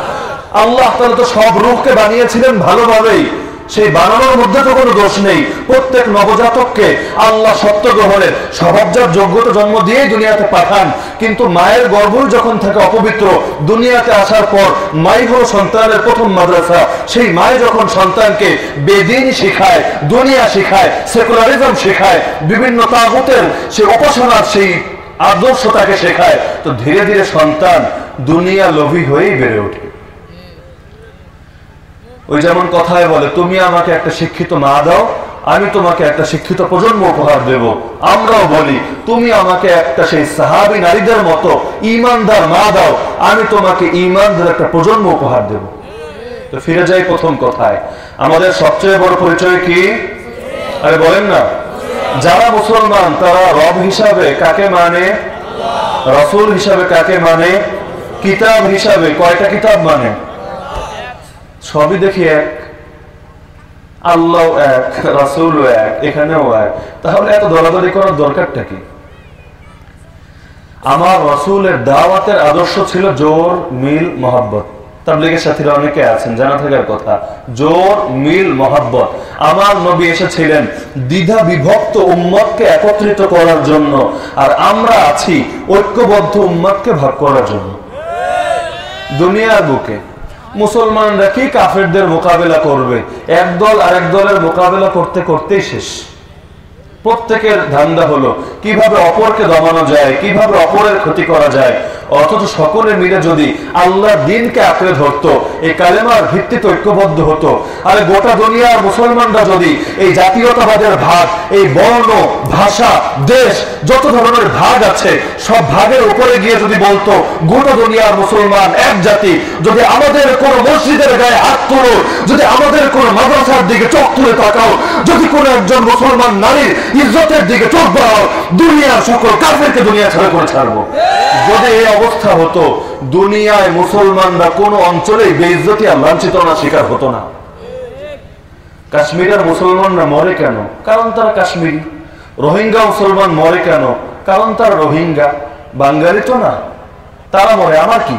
আল্লাহ তারা তো সব রূপকে বানিয়েছিলেন ভালোভাবেই। সেই বানানোর মধ্যে তো কোনো দোষ নেই। প্রত্যেক নবজাতককে আল্লাহ সত্য গ্রহণের স্বভাবজাত যোগ্যতা জন্ম দিয়েই দুনিয়াতে পাঠান। কিন্তু মায়ের গর্ভই যখন থাকে অপবিত্র, দুনিয়াতে আসার পর মাই হলো সন্তানের প্রথম মাদ্রাসা। সেই মায় যখন সন্তানকে বেদিন শিখায়, দুনিয়া শিখায়, সেকুলারিজম শেখায়, বিভিন্ন তাগুতের সেই উপাসনার সেই আদর্শ তাকে শেখায়, তো ধীরে ধীরে সন্তান দুনিয়া লোভী হয়েই বেড়ে ওঠে। ওই যেমন কথায় বলে তুমি আমাকে একটা শিক্ষিত মা দাও আমি তোমাকে একটা শিক্ষিত প্রজন্ম উপহার দেব। আমরাও বলি তুমি আমাকে একটা সেই সাহাবি নারীদের মতো ইমানদার মা দাও আমি তোমাকে ইমানদার একটা প্রজন্ম উপহার দেব। তো ফিরে যাই প্রথম কথায়। আমাদের সবচেয়ে বড় পরিচয় কি? আরে বলেন না। যারা মুসলমান তারা রব হিসাবে কাকে মানে? রসুল হিসাবে কাকে মানে? কিতাব হিসাবে। কয়টা কিতাব মানে? সবই দেখি এক। আল্লাহ এক রাসুল এক, এখানেও এক। তাহলে এত দলাদলি করার দরকারটা কি? আমার রসুলের দাওয়াতের আদর্শ ছিল জোর, মিল, মহাব্বত। তাবলিগের সাথীরা অনেকে আছেন, জানা থাকার কথা। জোর, মিল, মহাব্বত। আমার নবী এসেছিলেন দ্বিধা বিভক্ত উম্মতকে একত্রিত করার জন্য, আর আমরা আছি ঐক্যবদ্ধ উম্মতকে ভাগ করার জন্য। দুনিয়ার বুকে। মুসলমানরা কি কাফেরদের মোকাবেলা করবে? এক দল আরেক দলের মোকাবেলা করতে করতেই শেষ। প্রত্যেকের ধান্দা হলো, কীভাবে অপরকে দমানো যায়, কীভাবে অপরের ক্ষতি করা যায় অথচ সকলে মিলে যদি আল্লাহ দিনকে আঁকড়ে ধরতো এই কালেমার ভিত্তিতে ঐক্যবদ্ধ হতো, আর গোটা দুনিয়ার মুসলমানরা যদি এই জাতীয়তাবাদের ভাগ, এই বর্ণ, ভাষা, দেশ, যত ধরনের ভাগ আছে, সব ভাগের উপরে গিয়ে যদি বলতো, গোটা দুনিয়ার মুসলমান এক জাতি, যদি আমাদের কোন মসজিদের গায়ে হাত তুলো, যদি আমাদের কোন মাদ্রাসার দিকে চোখ তুলে তাকাও, যদি কোন একজন মুসলমান নারীর ইজ্জতের দিকে চোখ বাড়াও, দুনিয়ার সকল কাফেরকে দুনিয়া ছাড়া করে ছাড়বো। যদি এই অবস্থা হতো, দুনিয়ায় মুসলমানরা কোন অঞ্চলেই বেইজ্জতি আর লাঞ্ছিতনা শিকার হতো না। কাশ্মীরের মুসলমানরা মরে কেন? কারণ তারা কাশ্মীরি। রোহিঙ্গা মুসলমান মরে কেন? কারণ তারা রোহিঙ্গা। বাঙ্গালি তো না। তারা মরে, আমার কি?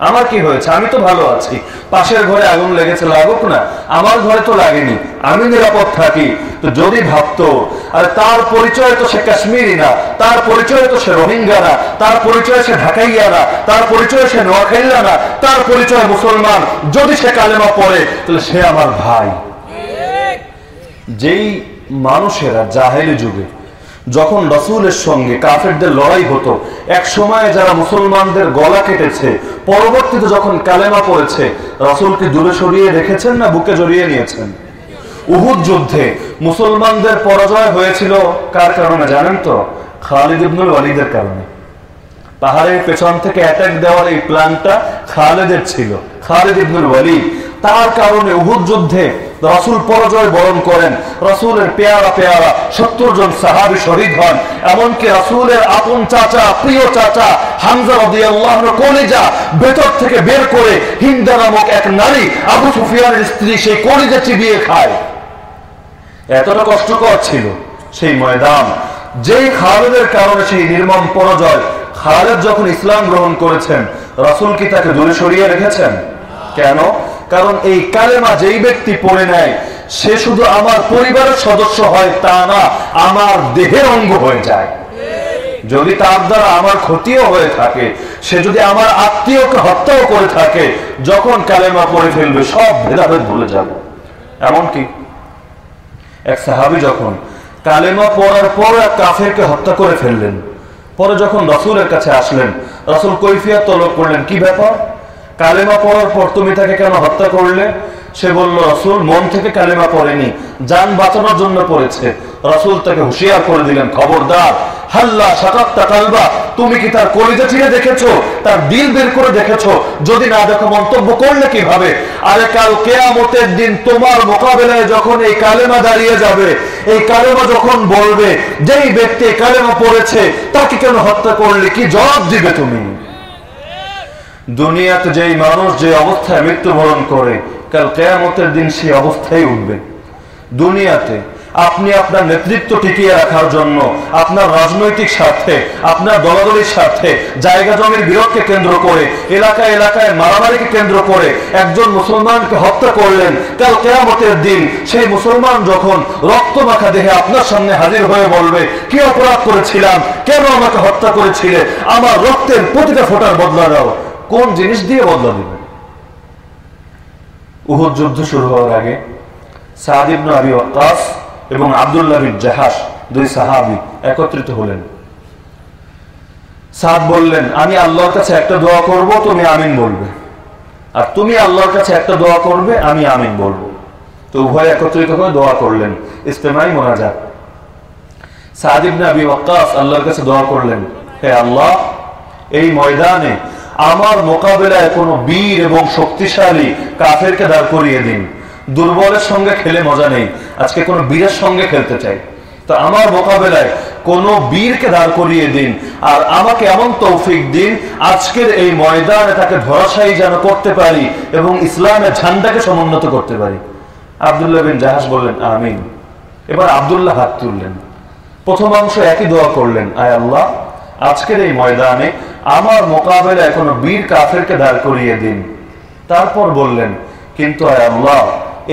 আমার কি হয়েছে? আমি তো ভালো আছি। পাশের ঘরে আগুন লেগেছে লাগুক না। আমার ঘরে তো লাগেনি। আমি নিরাপদ থাকি। তো যদি ভাবতো আর তার পরিচয় তো সে কাশ্মীরি না তার পরিচয় তো সে রোহিঙ্গা না তার পরিচয় সে ঢাকাইয়া না তার পরিচয় সে নোয়াখাইয়া না তার পরিচয় মুসলমান যদি সে কালেমা পড়ে তাহলে সে আমার ভাই। যেই মানুষেরা জাহেলি যুগে যখন রসুলের সঙ্গে কাফেরদের লড়াই হতো, এক সময় যারা মুসলমানদের গলা কেটেছে, পরবর্তীতে যখন কালেমা পড়েছে রসুলকে দূরে সরিয়ে রেখেছেন না বুকে জড়িয়ে নিয়েছেন? উহুদ যুদ্ধে মুসলমানদের পরাজয় হয়েছিল কার কারণে জানেন তো? খালিদ ইবনুল ওয়ালিদের কারণে। পাহাড়ের পেছন থেকে অ্যাটাক দেওয়ার এই প্ল্যানটা খালেদের ছিল। খালেদ ইবনুল ওয়ালিদ তার কারণে উহুদ যুদ্ধে রাসূল পরাজয় বরণ করেন। রাসূলের পেয়ারা পেয়ারা সত্তর জন সাহাবি শহীদ হন। এমনকি রাসূলের আপন চাচা, প্রিয় চাচা হামজা ভেতর থেকে বের করে হিন্দা নামক এক নারী আবু স্ত্রী সেই কলিজা চিবিয়ে খায়। এতটা কষ্টকর ছিল সেই ময়দান। যেই খালেদের কারণে সেই নির্মম পরাজয়, খালেদ যখন ইসলাম গ্রহণ করেছেন, রাসূল কি তাকে দূরে সরিয়ে রেখেছেন? কেন? কারণ এই কালেমা যেই ব্যক্তি পড়ে নেয়, সে শুধু আমার পরিবারের সদস্য হয়, তা না, আমার দেহের অঙ্গ হয়ে যায়। যদি তার দ্বারা আমার ক্ষতিও হয়ে থাকে, সে যদি আমার আত্মীয়কে হত্যাও করে থাকে, যখন কালেমা পড়ে ফেলবে, সব ভেদাভেদ ভুলে যাবে। এমনকি এক সাহাবি যখন কালেমা পড়ার পর এক কাফেরকে হত্যা করে ফেললেন, পরে যখন রসুলের কাছে আসলেন, রসুল কৈফিয়া তলব করলেন, কি ব্যাপার? কালেমা পড়ার পর তুমি তাকে কেন হত্যা করলে? সে বলল, রসুল, মন থেকে কালেমা পড়েনি। যান বাঁচানোর জন্য পড়েছে। রসুল তাকে হুঁশিয়ার করে দিলেন, খবরদার, হাল্লা সাকাত্তা কালবা, তুমি কি তার কলিজা ছিঁড়ে দেখেছ? তার দিল বের করে দেখেছ? যদি না দেখো, মন্তব্য করলে কীভাবে? আরে কাল কেয়ামতের দিন তোমার মোকাবেলায় যখন এই কালেমা দাঁড়িয়ে যাবে, এই কালেমা যখন বলবে, যেই ব্যক্তি কালেমা পড়েছে, তাকে কেন হত্যা করলে? কি জবাব দিবে তুমি? দুনিয়াতে যেই মানুষ যে অবস্থায় মৃত্যুবরণ করে, কাল কেয়ামতের দিন সেই অবস্থায় উঠবে। দুনিয়াতে আপনি আপনার নেতৃত্ব টিকিয়ে রাখার জন্য, আপনার রাজনৈতিক স্বার্থে, আপনার দলাদলির স্বার্থে জায়গা জমির বিরোধকে কেন্দ্র করে, এলাকায় এলাকায় মারামারিকে কেন্দ্র করে একজন মুসলমানকে হত্যা করলেন, কাল কেয়ামতের দিন সেই মুসলমান যখন রক্ত মাখা দেহে আপনার সামনে হাজির হয়ে বলবে, কি অপরাধ করেছিলাম? কেন আমাকে হত্যা করেছিলে? আমার রক্তের প্রতিটা ফোটার বদলা দাও। কোন জিনিস দিয়ে বদলা দিবেন? উহুদ যুদ্ধ শুরু হওয়ার আগে সাদ ইবনু আবি ওয়াক্কাস এবং আব্দুল্লাহ জাহাস দুই সাহাবি একত্রিত হলেন। সাদ বললেন, আমি আল্লাহর কাছে একটা দোয়া করব, তুমি আমিন বলবে। আর তুমি আল্লাহর কাছে একটা দোয়া করবে, আমি আমিন বলব। তো উভয় একত্রিত হয়ে দোয়া করলেন। ইস্তেমাই মোনাজাত। সাদ ইবনে আবি ওয়াক্কাস আল্লাহর কাছে দোয়া করলেন, হে আল্লাহ, এই ময়দানে আমার মোকাবেলায় কোনো বীর এবং শক্তিশালী কাফেরকে দাঁড় করিয়ে দিন। দুর্বলের সঙ্গে খেলে মজা নেই। আজকে কোনো বীরের সঙ্গে খেলতে চাই। তো আমার মোকাবেলায় কোন বীরকে দাঁড় করিয়ে দিন। আর আমাকে এমন তৌফিক দিন, আজকের এই ময়দানে তাকে ধরাশায়ী যেন করতে পারি এবং ইসলামের ঝান্ডাকে সমুন্নত করতে পারি। আবদুল্লাহ বিন জাহাজ বললেন, আমিন। এবার আবদুল্লাহ হাত তুললেন। প্রথম অংশ একই দোয়া করলেন, আয় আল্লাহ আজকের এই ময়দানে আমার মোকাবেলায় কোনো বীর কাফেরকে দাঁড় করিয়ে দিন। তারপর বললেন, কিন্তু আল্লাহ,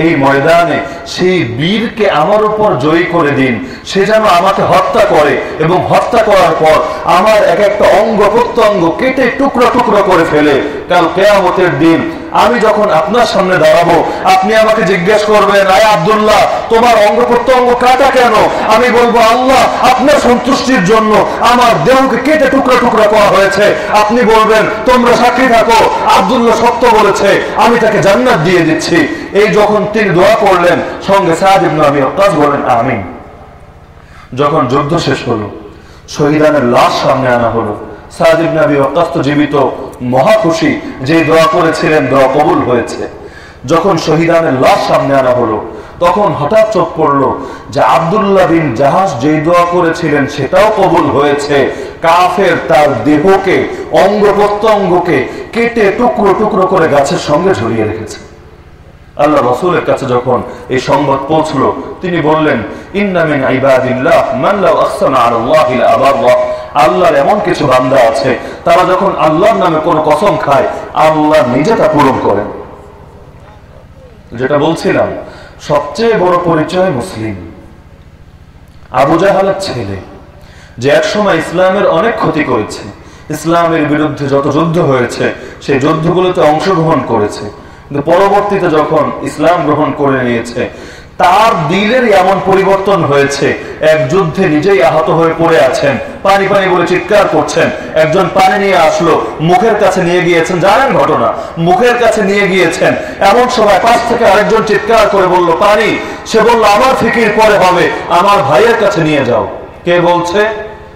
এই ময়দানে সেই বীরকে আমার উপর জয়ী করে দিন। সে যেন আমাকে হত্যা করে এবং হত্যা করার পর আমার এক একটা অঙ্গ প্রত্যঙ্গ কেটে টুকরো টুকরো করে ফেলে। কাল কেয়ামতের দিন আমি যখন আপনার সামনে দাঁড়াবো, আপনি আমাকে জিজ্ঞেস করবেন, আয় আবদুল্লাহ, তোমার অঙ্গ প্রত্যঙ্গ কাটা কেন? আমি বলব, আল্লাহ, আপনার সন্তুষ্টির জন্য আমার দেহকে কেটে টুকরো টুকরো করা হয়েছে। আপনি বলবেন, তোমরা সাক্ষী থাকো, আবদুল্লাহ সত্য বলেছে, আমি তাকে জান্নাত দিয়ে দিচ্ছি। এই যখন তিনি দোয়া করলেন, সঙ্গে সাহায্য আমি অকাশ বলেন, আমিন। যখন যুদ্ধ শেষ হলো, শহীদানের লাশ সামনে আনা হলো, সাদ ইবনে আবি তো জীবিত মহা খুশি যে দোয়া করেছিলেন, দোয়া কবুল হয়েছে। যখন শহীদানের লাশ সামনে আনা হলো, তখন হঠাৎ চোখ পড়ল যে আব্দুল্লাহ বিন জাহাজ যেই দোয়া করেছিলেন, সেটাও কবুল হয়েছে। কাফের তার দেহকে, অঙ্গ প্রত্যঙ্গকে কেটে টুকরো টুকরো করে গাছের সঙ্গে ঝরিয়ে রেখেছে। আল্লাহ রসুলের কাছে যখন এই সংবাদ পৌঁছলো, তিনি বললেন ইন্নামিন ইবাদিল্লাহ লাউ আহসানা আলাল্লাহি লাআবাররাহ আল্লাহর এমন কিছু বান্দা আছে, তারা যখন আল্লাহর নামে কোনো কসম খায়, আল্লাহ নিজে তা পূরণ করেন। যেটা বলছিলাম, সবচেয়ে বড় পরিচয় মুসলিম। আবু জাহালের ছেলে, যে এক সময় ইসলামের অনেক ক্ষতি করেছে। ইসলামের বিরুদ্ধে যত যুদ্ধ হয়েছে, সেই যুদ্ধগুলোতে অংশগ্রহণ করেছে। কিন্তু পরবর্তীতে যখন ইসলাম গ্রহণ করে নিয়েছে তার দিলের এমন পরিবর্তন হয়েছে। এক যুদ্ধে নিজেই আহত হয়ে পড়ে আছেন। পানি পানি বলে চিৎকার করছেন। একজন পানি নিয়ে আসলো। মুখের কাছে নিয়ে গিয়েছেন। জানেন ঘটনা? মুখের কাছে নিয়ে গিয়েছেন। এমন সময় পাশ থেকে আরেকজন চিৎকার করে বলল, পানি। সে বলল, আমার ফিকির পরে হবে। আমার ভাইয়ের কাছে নিয়ে যাও। কে বলছে?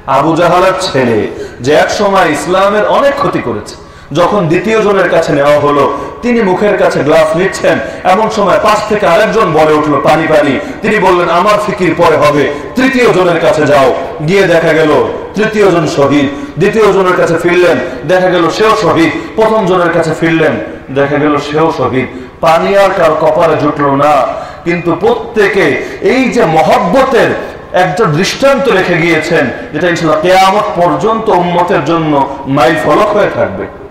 আবু জাহালের ছেলে, যে এক সময় ইসলামের অনেক ক্ষতি করেছে। যখন দ্বিতীয় জনের কাছে নেওয়া হলো, তিনি মুখের কাছে গ্লাস নিচ্ছেন। এমন সময় পাশ থেকে আরেকজন বলে উঠল, পানি পানি। তিনি বললেন, আমার ফিকির পরে হবে। তৃতীয় জনের কাছে যাও। গিয়ে দেখা গেল, তৃতীয় জন শহীদ। দ্বিতীয় জনের কাছে ফিরলেন, দেখা গেল সেও শহীদ। প্রথম জনের কাছে ফিরলেন, দেখা গেল সেও শহীদ। পানি আর কার কপালে জুটলো না। কিন্তু প্রত্যেকে এই যে মহব্বতের একটা দৃষ্টান্ত রেখে গিয়েছেন, যেটা ইনশাল্লাহ কেয়ামত পর্যন্ত উম্মতের জন্য মাইল ফলক হয়ে থাকবে।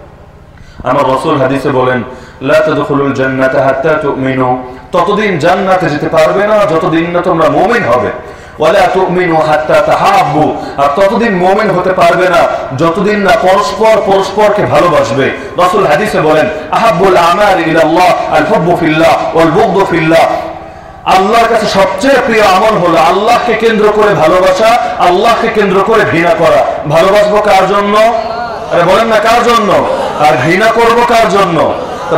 আমার রসুল হাদিসে বলেন ততদিন জান্নাতে যেতে পারবে না, যতদিন না তোমরা মুমিন হবে। আল্লাহর কাছে সবচেয়ে প্রিয় আমল হলো আল্লাহকে কেন্দ্র করে ভালোবাসা, আল্লাহকে কেন্দ্র করে ঘৃণা করা। ভালোবাসবো কার জন্য? আরে বলেন না, কার জন্য? আর ঘৃণা করব কার জন্য?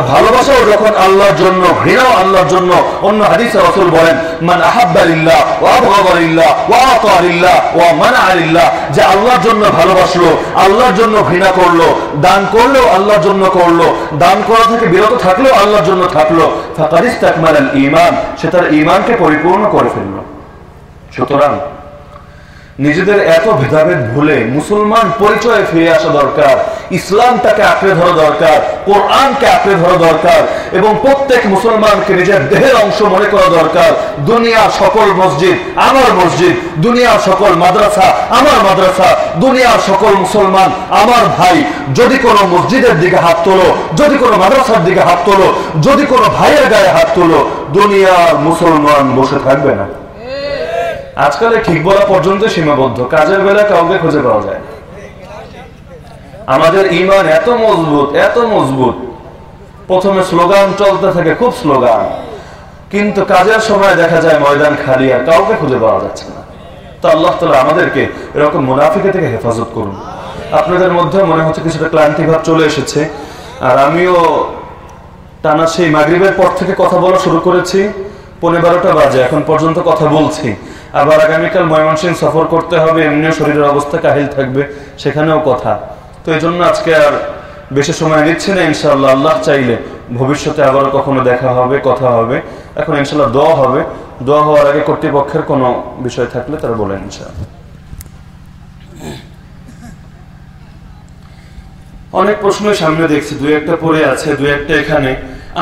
ভালোবাসাও যখন আল্লাহর জন্য, ঘৃণাও আল্লাহর জন্য। অন্য হাদিসে রাসূল বলেন, মান আহাব্বা লিল্লাহ ওয়া আবগাদা লিল্লাহ ওয়া আতা লিল্লাহ ওয়া মানা লিল্লাহ। যে আল্লাহর জন্য ভালোবাসলো, আল্লাহর জন্য ঘৃণা করল, দান করলেও আল্লাহর জন্য করল, দান করা থেকে বিরত থাকলেও আল্লাহর জন্য থাকল। ফাকাদ ইস্তাকমালাল ঈমান, সে তার ঈমানকে পরিপূর্ণ করে ফেলল। সুতরাং নিজেদের এত ভেদাভেদ ভুলে মুসলমান পরিচয়ে ফিরে আসা দরকার, ইসলামটাকে আঁকড়ে ধরা দরকার, কোরআনকে আঁকড়ে ধরা দরকার, এবং প্রত্যেক মুসলমানকে নিজের দেহের অংশ মনে করা দরকার, দুনিয়ার সকল মসজিদ আমার মসজিদ, দুনিয়ার সকল মাদ্রাসা আমার মাদ্রাসা, দুনিয়ার সকল মুসলমান আমার ভাই। যদি কোনো মসজিদের দিকে হাত তোলো, যদি কোনো মাদ্রাসার দিকে হাত তোলো, যদি কোনো ভাইয়ের গায়ে হাত তোলো, দুনিয়ার মুসলমান বসে থাকবে না। আজকাল ঠিক বলা পর্যন্ত সীমাবদ্ধ। কাজের বেলা কাউকে খুঁজে পাওয়া যায় আমাদের ইমান এত মজবুত এত মজবুত। প্রথমে স্লোগান চলতে থাকে, খুব স্লোগান। কিন্তু কাজের সময় দেখা যায় ময়দান খালি আর কাউকে খুঁজে পাওয়া যাচ্ছে না। তো আল্লাহ তালা আমাদেরকে এরকম মুনাফিকে থেকে হেফাজত করুন। আপনাদের মধ্যে মনে হচ্ছে কিছুটা ক্লান্তি ভাব চলে এসেছে। আর আমিও টানা সেই মাগরিবের পর থেকে কথা বলা শুরু করেছি। পনেরো বারোটা বাজে, এখন পর্যন্ত কথা বলছি। আবার আগামীকাল ময়মনসিংহ সফর করতে হবে, এমনিও শরীরের অবস্থা কাহিল থাকবে, সেখানেও কথা। তো এই জন্য আজকে আর বেশি সময় নিচ্ছে না ইনশাল্লাহ আল্লাহ চাইলে ভবিষ্যতে আবার কখনো দেখা হবে, কথা হবে। এখন ইনশাল্লাহ দোয়া হবে। দোয়া হওয়ার আগে কর্তৃপক্ষের কোনো বিষয় থাকলে তারা বলেন ইনশাল্লাহ অনেক প্রশ্নই সামনে দেখছি, দুই একটা পড়ে আছে, দুই একটা এখানে।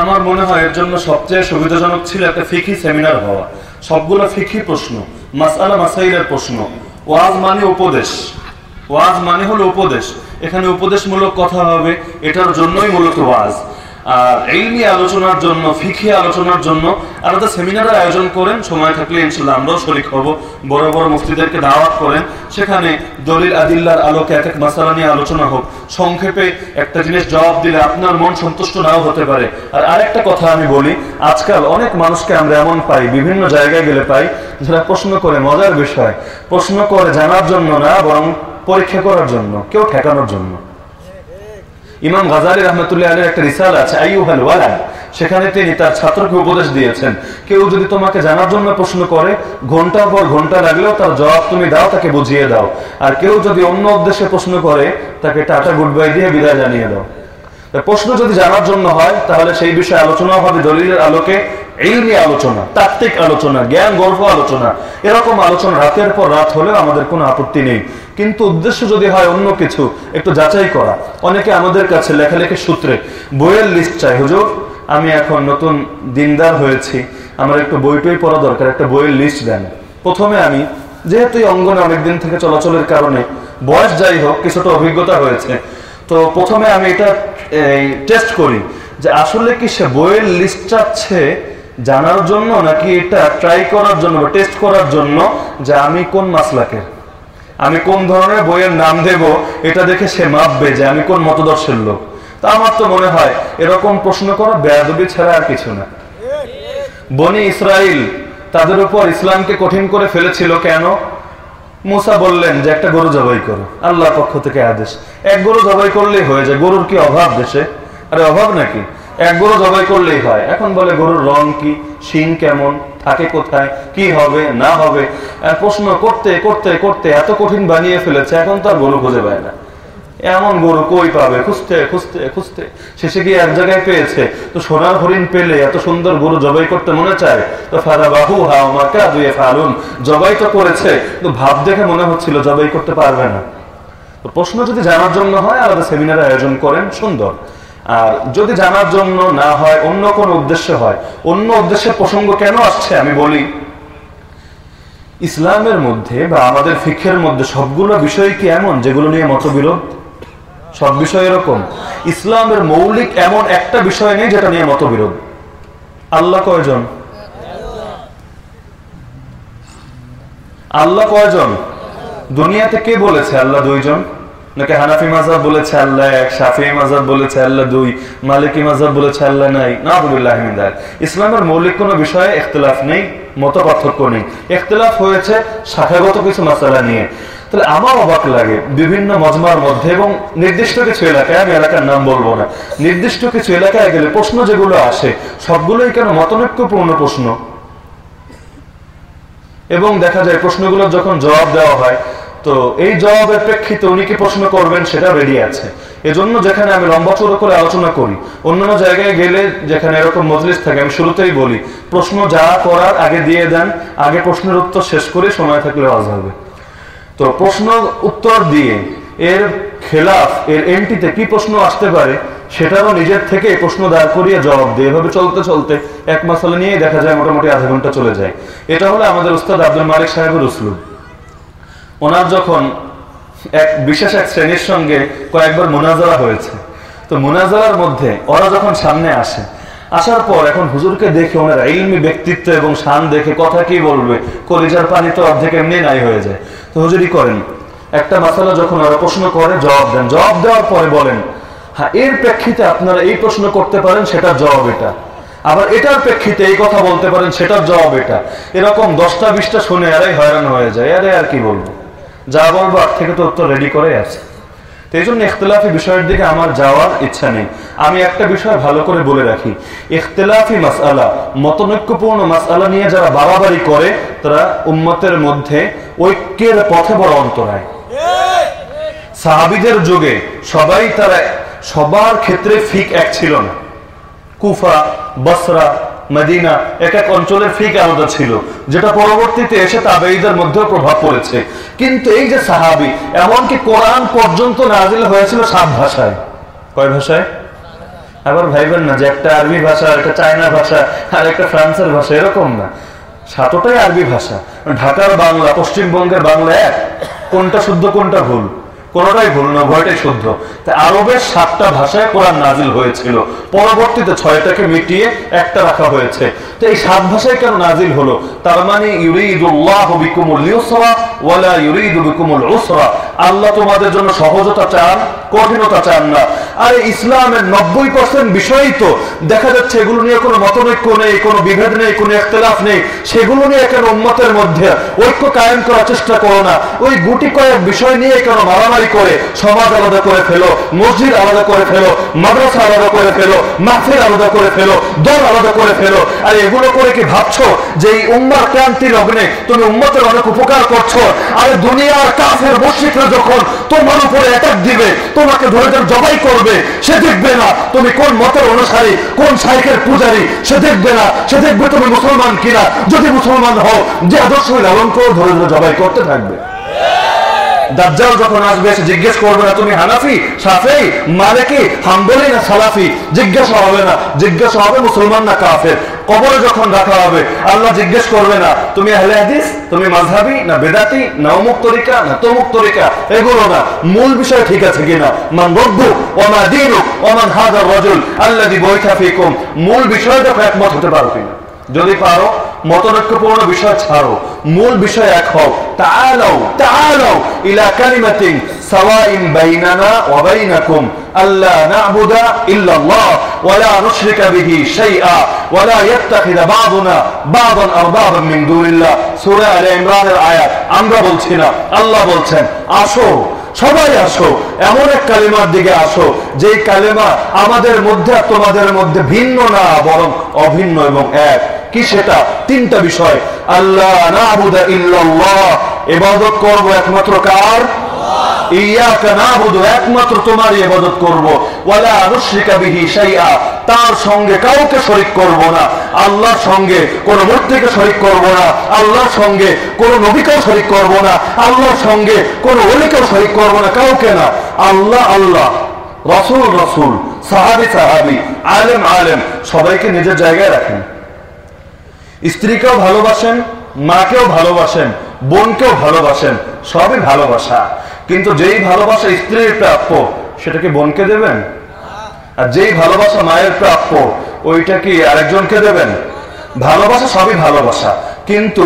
আমার মনে হয় এর জন্য সবচেয়ে সুবিধাজনক ছিল একটা ফিকি সেমিনার হওয়া। সবগুলো ফিকি প্রশ্ন। মাসালা মাসাইলের প্রশ্ন। ওয়াজ মানে উপদেশ। ওয়াজ মানে হলো উপদেশ। এখানে উপদেশমূলক কথা হবে, এটার জন্যই মূলত ওয়াজ। নিয়ে আলোচনার জন্য ফিখি আলোচনার জন্য আলাদা সেমিনারের আয়োজন করেন, সময় থাকলে ইনশাল্লাহ আমরাও শরিক হব। বড় বড় মুফতিদেরকে দাওয়াত করেন। সেখানে দলিল আদিল্লার আলোকে এক এক মাসালা নিয়ে আলোচনা হোক। সংক্ষেপে একটা জিনিস জবাব দিলে আপনার মন সন্তুষ্ট নাও হতে পারে। আর আরেকটা কথা আমি বলি, আজকাল অনেক মানুষকে আমরা এমন পাই, বিভিন্ন জায়গায় গেলে পাই, যারা প্রশ্ন করে মজার বিষয়, প্রশ্ন করে জানার জন্য না, বরং পরীক্ষা করার জন্য, কেউ ঠেকানোর জন্য। ইমাম গাজালি রহমতুল্লাহ আলীর একটা রিসাল আছে আইহাল ওয়ালাদ। সেখানে তিনি তার ছাত্রকে উপদেশ দিয়েছেন, কেউ যদি তোমাকে জানার জন্য প্রশ্ন করে ঘণ্টার পর ঘণ্টা লাগলেও তার জবাব তুমি দাও, তাকে বুঝিয়ে দাও। আর কেউ যদি অন্য উদ্দেশ্যে প্রশ্ন করে, তাকে টাটা গুড বাই দিয়ে বিদায় জানিয়ে দাও। প্রশ্ন যদি জানার জন্য হয়, তাহলে সেই বিষয়ে আলোচনা হবে দলিলের আলোকে। এইরই আলোচনা, তাত্ত্বিক আলোচনা, জ্ঞান আলোচনা, এরকম আলোচনা রাতের পর রাত হলেও আমাদের কোনো আপত্তি নেই। কিন্তু উদ্দেশ্য যদি হয় অন্য কিছু, একটু যাচাই করা। অনেকে আমাদের কাছে লেখালেখির সূত্রে বইয়ের লিস্ট চাই আমি এখন নতুন দিনদার হয়েছি, আমার একটু বই টই পড়া দরকার, একটা বইয়ের লিস্ট দেন। প্রথমে আমি, যেহেতু এই অঙ্গনে অনেকদিন থেকে চলাচলের কারণে বয়স যাই হোক, কিছুটা অভিজ্ঞতা হয়েছে, তো প্রথমে আমি এটা টেস্ট করি যে আসলে কি সে বইয়ের লিস্ট চাচ্ছে জানার জন্য নাকি এটা ট্রাই করার জন্য বা টেস্ট করার জন্য যে আমি কোন মাসলাকের আমি কোন ধরনের বইয়ের নাম দেব? এটা দেখে সে মাপবে যে আমি কোন মতদর্শের লোক। তা আমার তো মনে হয় এরকম প্রশ্ন করা বেয়াদবি ছাড়া আর কিছু না। বনি ইসরাইল তাদের উপর ইসলামকে কঠিন করে ফেলেছিল কেন? মুসা বললেন যে একটা গরু জবাই করো। আল্লাহর পক্ষ থেকে আদেশ। এক গরু জবাই করলেই হয়ে যায়। গরুর কি অভাব দেশে? আরে অভাব নাকি? এক গরু জবাই করলেই হয়। এখন বলে গরুর রং কি, শিং কেমন, থাকে কোথায়, কি হবে, না হবে? প্রশ্ন করতে করতে করতে এত কঠিন বানিয়ে ফেলেছে, এখন তো আর গরু খুঁজে পায় না। এমন গরু কই পাবে? খুঁজতে খুঁজতে খুঁজতে। শেষে গিয়ে এক জায়গায় পেয়েছে। তো সোনার হরিণ পেলে এত সুন্দর গরু জবাই করতে মনে চায়? তো ফারা বাহু হা আমাকে দুয়ে ফালুন। জবাই তো করেছে তো ভাব দেখে মনে হচ্ছিল জবাই করতে পারবে না। প্রশ্ন যদি জানার জন্য হয়, আলাদা সেমিনার আয়োজন করেন সুন্দর। আর যদি জানার জন্য না হয়, অন্য কোন উদ্দেশ্য হয়, অন্য উদ্দেশ্যের প্রসঙ্গ কেন আসছে আমি বলি, ইসলামের মধ্যে বা আমাদের ফিক্ষের মধ্যে সবগুলো বিষয় কি এমন যেগুলো নিয়ে মতবিরোধ? সব বিষয় এরকম। ইসলামের মৌলিক এমন একটা বিষয় নেই যেটা নিয়ে মতবিরোধ। আল্লাহ কয়জন? আল্লাহ কয়জন? দুনিয়াতে কে বলেছে আল্লাহ দুইজন? নাকি হানাফি মাজাব বলেছে আল্লাহ এক, শাফি মাজাব বলেছে আল্লাহ দুই, মালিকি মাজাব বলেছে আল্লাহ নাই? না ইসলামের মৌলিক কোনো বিষয়ে ইখতলাফ নেই, মত পার্থক্য নেই। ইখতলাফ হয়েছে শাখাগত কিছু মাসালা নিয়ে। তাহলে আমার অবাক লাগে, বিভিন্ন মজমার মধ্যে এবং নির্দিষ্ট কিছু এলাকায়, আমি এলাকার নাম বলব না, নির্দিষ্ট কিছু এলাকায় গেলে প্রশ্ন যেগুলো আসে, সবগুলোই কেন মতনৈক্যপূর্ণ প্রশ্ন? এবং দেখা যায় প্রশ্নগুলো যখন জবাব দেওয়া হয় তো এই জবাবের প্রেক্ষিতে উনি কি প্রশ্ন করবেন সেটা রেডি আছে। এজন্য যেখানে আমি লম্বা চড়ো করে আলোচনা করি, অন্যান্য জায়গায় গেলে যেখানে এরকম মজলিস থাকে, আমি শুরুতেই বলি, প্রশ্ন যা করার আগে দিয়ে দেন, আগে প্রশ্নের উত্তর শেষ করে সময় থাকলে আওয়াজ হবে। তো প্রশ্ন উত্তর দিয়ে এর খেলাফ, এর এন্টিতে কি প্রশ্ন আসতে পারে, সেটারও নিজের থেকে প্রশ্ন দাঁড় করিয়ে জবাব দিয়ে, এভাবে চলতে চলতে এক মাসালে নিয়ে দেখা যায় মোটামুটি আধা ঘণ্টা চলে যায়। এটা হলো আমাদের উস্তাদ আব্দুল মালিক সাহেবের উসলুব। ওনার যখন এক বিশেষ এক শ্রেণির সঙ্গে কয়েকবার মোনাজারা হয়েছে, তো মোনাজারার মধ্যে ওরা যখন সামনে আসে, আসার পর এখন হুজুরকে দেখে ওনার ইলমি ব্যক্তিত্ব এবং শান দেখে কথা কি বলবে, কলিজার পানি তো অর্ধেক এমনি নাই হয়ে যায়। তো হুজুরই করেন, একটা মাসালা যখন ওরা প্রশ্ন করে, জবাব দেন। জবাব দেওয়ার পরে বলেন হ্যাঁ এর প্রেক্ষিতে আপনারা এই প্রশ্ন করতে পারেন, সেটার জবাব এটা। আবার এটার প্রেক্ষিতে এই কথা বলতে পারেন, সেটার জবাব এটা। এরকম দশটা বিশটা শুনে আরে হয়রান হয়ে যায়, আরে আর কি বলব? যা বলব আর থেকে তো উত্তর রেডি করে আছে। এই জন্য ইখতলাফি বিষয়ের দিকে আমার যাওয়ার ইচ্ছা নেই। আমি একটা বিষয় ভালো করে বলে রাখি। ইখতলাফি মাসালা মতনৈক্যপূর্ণ মাসালা নিয়ে যারা বাড়াবাড়ি করে, তারা উম্মতের মধ্যে ঐক্যের পথে বড় অন্তরায় সাহাবিদের যুগে সবাই তারা, সবার ক্ষেত্রে ফিক এক ছিল না। কুফা, বসরা মদিনা, এক এক অঞ্চলের ফিক আলাদা ছিল, যেটা পরবর্তীতে এসে তাবেঈদের মধ্যেও প্রভাব পড়েছে। কিন্তু এই যে সাহাবি, এমনকি কোরআন পর্যন্ত নাজিল হয়েছিল সাত ভাষায়। কয় ভাষায়? আবার ভাইবেন না যে একটা আরবি ভাষা, একটা চায়না ভাষা, আর একটা ফ্রান্সের ভাষা, এরকম না। সাতটাই আরবি ভাষা। ঢাকার বাংলা, পশ্চিমবঙ্গের বাংলা এক। কোনটা শুদ্ধ, কোনটা ভুল? কোনটাই ভুল না ভয়টাই শুদ্ধ। তাই আরবের সাতটা ভাষায় কোরআন নাজিল হয়েছিল। পরবর্তীতে ছয়টাকে মিটিয়ে একটা রাখা হয়েছে। তো এই সাত ভাষায় কেন নাজিল হলো? তার মানে ইউরিদুল্লাহ ওয়ালা ইউরিদু বিকুমুল উসরা। আল্লাহ তোমাদের জন্য সহজতা চান, কঠিনতা চান না। আর ইসলামের নব্বই পার্সেন্ট বিষয়ই তো। দেখা যাচ্ছে এগুলো নিয়ে কোনো মতনৈক্য নেই, কোনো বিভেদ নেই, কোনো একতলাফ নেই। সেগুলো নিয়ে কেন উন্মতের মধ্যে ঐক্য কায়েম করার চেষ্টা করো না? ওই গুটি কয়েক বিষয় নিয়ে কেন মারামারি করে? সমাজ আলাদা করে ফেলো, মসজিদ আলাদা করে ফেলো, মাদ্রাসা আলাদা করে ফেলো মাফির আলাদা করে ফেলো, দল আলাদা করে ফেলো। আর এগুলো করে কি ভাবছ? যে এই উম্মার ক্রান্তি লগ্নে তুমি উম্মতের অনেক উপকার করছ। আর দুনিয়ার কাফের মুশরিকরা যখন তোমার উপরে অ্যাটাক দিবে, তোমাকে ধরে ধরে জবাই করবে, সে দেখবে না তুমি কোন মতের অনুসারী, কোন সাইকের পূজারি, সে দেখবে না, সে দেখবে তুমি মুসলমান কিনা। যদি মুসলমান হও, যে আদর্শ লালন করে ধরে ধরে জবাই করতে থাকবে। দাজ্জাল যখন আসবে এসে জিজ্ঞেস করবে না, তুমি হানাফি, সাফি, মালিকি, হাম্বলি না সালাফি? জিজ্ঞাসা হবে না। জিজ্ঞাসা হবে, মুসলমান না কাফের? কবরে যখন রাখা হবে, আল্লাহ জিজ্ঞেস করবে না, তুমি আহলে হাদিস? তুমি মাযহাবি? না বেদাতি? না অমুক তরিকা? না তমুক তরিকা? এগুলো না। মূল বিষয় ঠিক আছে কিনা? মান রব্বু ওয়া মা দীনু মান হাযা রাজুল আল্লাযী বাইতা ফিকুম। মূল বিষয় দেখো একমত হতে পারো কিনা? যদি পারো, মতনৈক্যপূর্ণ বিষয় ছাড়ো। মূল বিষয় এক হও। তাআলাও তাআলাও ইলা কালিমাতিন সাওয়াইন বাইনানা ওয়া বাইনাকুম আল্লা না'বুদা ইল্লা আল্লাহ ওয়া লা নুশরিকা বিহি শাইআ ওয়া লা ইয়াত্তাখিযা বা'দুনা বা'দান আরবাবান মিন দুনিল্লাহ। সূরা আলে ইমরানের আয়াত। আমরা বলছি না, আল্লাহ বলছেন, আসো, সবাই আসো, এমন এক কালেমার দিকে আসো, যেই কালেমা আমাদের মধ্যে তোমাদের মধ্যে ভিন্ন না, বরং অভিন্ন এবং এক। কি সেটা? তিনটা বিষয়। আল্লাহ ইবাদত করব একমাত্র কার? আল্লাহর সঙ্গে কোন করব না। সঙ্গে কোন নবীকেও শরীক করব না। আল্লাহর সঙ্গে কোন শরীক করব না। কাউকে না। আল্লাহ আল্লাহ। রসুল রসুল। সাহাবি সাহাবি। আলেম আলেম। সবাইকে নিজের জায়গায় রাখেন। স্ত্রীকেও ভালোবাসেন, মাকেও ভালোবাসেন, বোনকেও ভালোবাসেন, সবই ভালোবাসা। কিন্তু যেই ভালোবাসা স্ত্রীর প্রাপ্য, সেটাকে বোনকে দেবেন? আর যেই ভালোবাসা মায়ের প্রাপ্য, ওইটা কি আরেকজনকে দেবেন? ভালোবাসা সবই ভালোবাসা, কিন্তু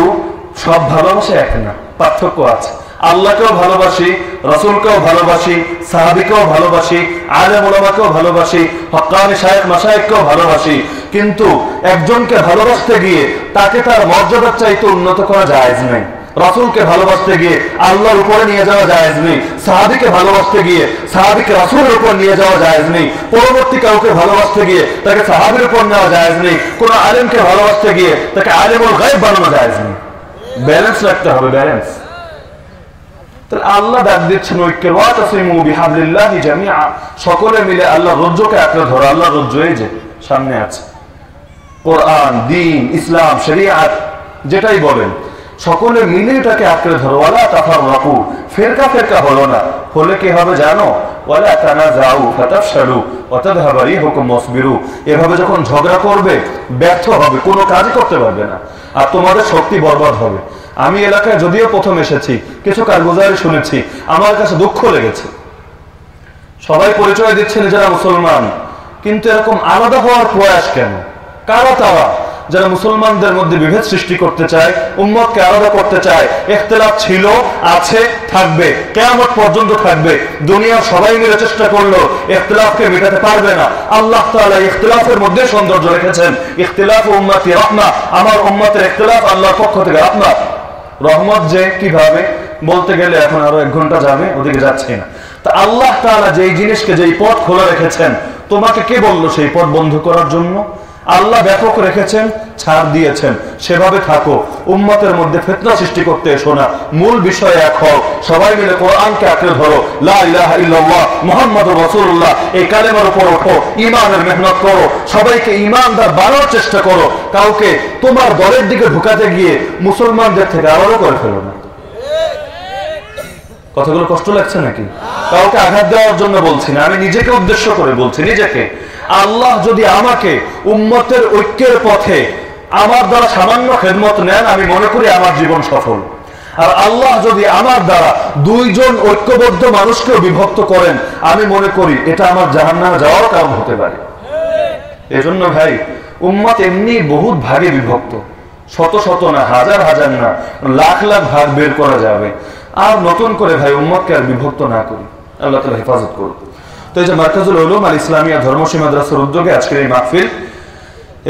সব ভালোবাসা এক না, পার্থক্য আছে। আল্লাহকেও ভালোবাসি, রসুলকেও ভালোবাসি, সাহাবিকেও ভালোবাসি, আলেম ওলামাকেও ভালোবাসি, হকানি সাহেব মাসাহেবকেও ভালোবাসি কিন্তু একজনকে ভালোবাসতে গিয়ে তাকে তার মর্যাদার চাইতে উন্নত করা যায় নেই। রসুলকে ভালোবাসতে গিয়ে আল্লাহর উপরে নিয়ে যাওয়া নেই। সাহাবিকে ভালোবাসতে গিয়ে সাহাবিকে রসুলের উপর নিয়ে যাওয়া নেই। পরবর্তী কাউকে ভালোবাসতে গিয়ে তাকে সাহাবির উপর নেওয়া নেই। আলেমকে ভালোবাসতে গিয়ে তাকে গায়েব বানানো নেই। ব্যালেন্স রাখতে হবে, ব্যালেন্স। তাহলে আল্লাহ ডাক দিচ্ছেন ঐক্যের সকলে মিলে আল্লাহ রজ্জুকে আঁকড়ে ধরো। আল্লাহ রজ্জু এই যে সামনে আছে। কোরআন, দিন, ইসলাম, শরিয়াত, যেটাই বলেন, সকলে মিলে এটাকে আঁকড়ে ধরো। ওয়ালা তাফার রাকু ফেরকা ফেরকা হলো না। হলে কি হবে জানো? ওয়ালা তানা যাও ফাতাফশালু ওয়াতাদহাবা রিহুকুম মুসবিরু এভাবে যখন ঝগড়া করবে, ব্যর্থ হবে, কোনো কাজই করতে পারবে না। আর তোমাদের শক্তি বরবাদ হবে। আমি এলাকায় যদিও প্রথম এসেছি, কিছু কারগুজারি শুনেছি, আমার কাছে দুঃখ লেগেছে। সবাই পরিচয় দিচ্ছে নিজেরা মুসলমান, কিন্তু এরকম আলাদা হওয়ার প্রয়াস কেন? কারা তারা? যারা মুসলমানদের মধ্যে বিভেদ সৃষ্টি করতে চায়, উম্মতকে আলাদা করতে চায় ইখতিলাফ ছিল, আছে, থাকবে কেমন পর্যন্ত থাকবে, দুনিয়ার সবাই মিলে চেষ্টা করল ইখতিলাফকে মেটাতে পারবে না। আল্লাহ তাআলা ইখতিলাফের মধ্যে সৌন্দর্য রেখেছেন। ইখতিলাফ উম্মতি রহমা আমার উম্মতের ইখতিলাফ আল্লাহর পক্ষ থেকে রহমত রহমত যে কীভাবে? বলতে গেলে এখন আরও এক ঘণ্টা যাবে, ওদিকে যাচ্ছে না। তা আল্লাহ তাআলা যেই জিনিসকে যেই পথ খোলা রেখেছেন, তোমাকে কে বলল সেই পথ বন্ধ করার জন্য? আল্লাহ ব্যাপক রেখেছেন, ছাড় দিয়েছেন। সেভাবে থাকো। উম্মতের মধ্যে ফেতনা সৃষ্টি করতে এসো না। মূল বিষয় এক হোক। সবাই মিলে কোরআনকে আঁকড়ে ধরো। লা ইলাহা ইল্লাল্লাহ, মুহাম্মাদুর রাসূলুল্লাহ। এই কালেমার উপর ওঠো। ঈমানের মেহনত করো। সবাইকে ঈমানদার বানানোর চেষ্টা করো। কাউকে তোমার দলের দিকে ঢুকাতে গিয়ে মুসলমানদের থেকে আলাদা করে ফেলো না। কথাগুলো কষ্ট লাগছে নাকি? কাউকে আঘাত দেওয়ার জন্য বলছি না, আমি নিজেকে উদ্দেশ্য করে বলছি, নিজেকে। আল্লাহ যদি আমাকে উম্মতের ঐক্যের পথে আমার দ্বারা সামান্য খেদমত নেন, আমি মনে করি আমার জীবন সফল। আর আল্লাহ যদি আমার দ্বারা দুইজন ঐক্যবদ্ধ মানুষকেও বিভক্ত করেন, আমি মনে করি এটা আমার জাহান্নামে যাওয়ার কারণ হতে পারে। এজন্য ভাই, উম্মত এমনি বহুত ভাগে বিভক্ত। শত শত না, হাজার হাজার না, লাখ লাখ ভাগ বের করা যাবে। আর নতুন করে ভাই উম্মতকে আর বিভক্ত না করি। আল্লাহ তালা হেফাজত করুন তো এই যে মার্কাজুল ইসলামিয়া ধর্মসী মাদ্রাসার উদ্যোগে আজকের এই মাহফিল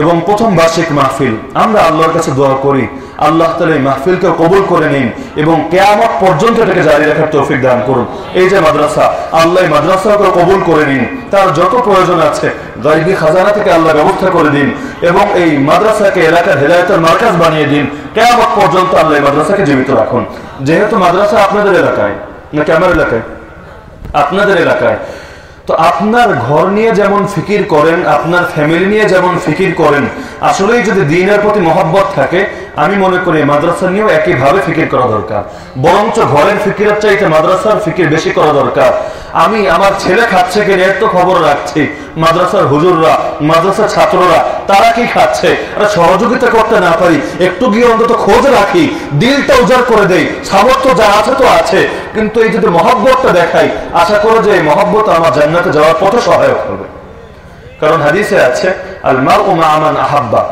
এবং প্রথম বার্ষিক মাহফিল। আমরা আল্লাহর কাছে দোয়া করি, আল্লাহ তালা এই মাহফিলকে কবুল করে নিন এবং কেয়ামত পর্যন্ত এটাকে জারি রাখার তৌফিক দান করুন। এই যে মাদ্রাসা, আল্লাহ মাদ্রাসাকে কবুল করে নিন। তার যত প্রয়োজন আছে, গাইবি খাজানা থেকে আল্লাহ ব্যবস্থা করে দিন এবং এই মাদ্রাসাকে এলাকার হেদায়তের মার্কাজ বানিয়ে দিন। কেয়ামত পর্যন্ত আল্লাহ মাদ্রাসাকে জীবিত রাখুন। যেহেতু মাদ্রাসা আপনাদের এলাকায় নাকি আমার এলাকায়? আপনাদের এলাকায়। তো আপনার ঘর নিয়ে যেমন ফিকির করেন, আপনার ফ্যামিলি নিয়ে যেমন ফিকির করেন আসলে যদি দিনের প্রতি মহব্বত থাকে, আমি মনে করি মাদ্রাসা নিয়েও একইভাবে ফিকির করা দরকার। বরঞ্চ ঘরের ফিকিরের চাইতে মাদ্রাসার ফিকির বেশি করা দরকার। আমি আমার ছেলে খাচ্ছে কিনা এর তো খবর রাখছি। মাদ্রাসার হুজুররা, মাদ্রাসার ছাত্ররা, তারা কি খাচ্ছে? সহযোগিতা করতে না পারি, একটু গিয়ে অন্তত খোঁজ রাখি, দিলটা উজাড় করে দেই, সামর্থ্য যা আছে তো আছে। কিন্তু এই যদি মহব্বতটা দেখাই, আশা করো যে এই মহব্বত আমার জান্নাতে যাওয়ার পথে সহায়ক হবে। কারণ হাদিসে আছে আল মার ও মা আমান আহাব্বা।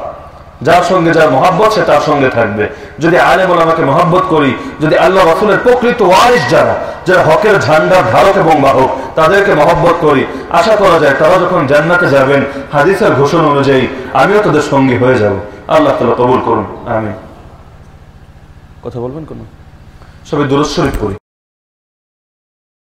যার সঙ্গে যার মহাব্বত, সে তার সঙ্গে থাকবে। যদি আলেম আমাকে মহাব্বত করি, যদি আল্লাহ রসুলের প্রকৃত ওয়ারিস যারা যারা হকের ঝান্ডার ধারক এবং বাহক তাদেরকে মহব্বত করি। আশা করা যায়, তারা যখন জান্নাতে যাবেন, হাদিসের ঘোষণা অনুযায়ী আমিও তাদের সঙ্গী হয়ে যাব। আল্লাহ তালা কবুল করুন। আমি কথা বলবেন কোনো? সবাই দুরস্বরী করি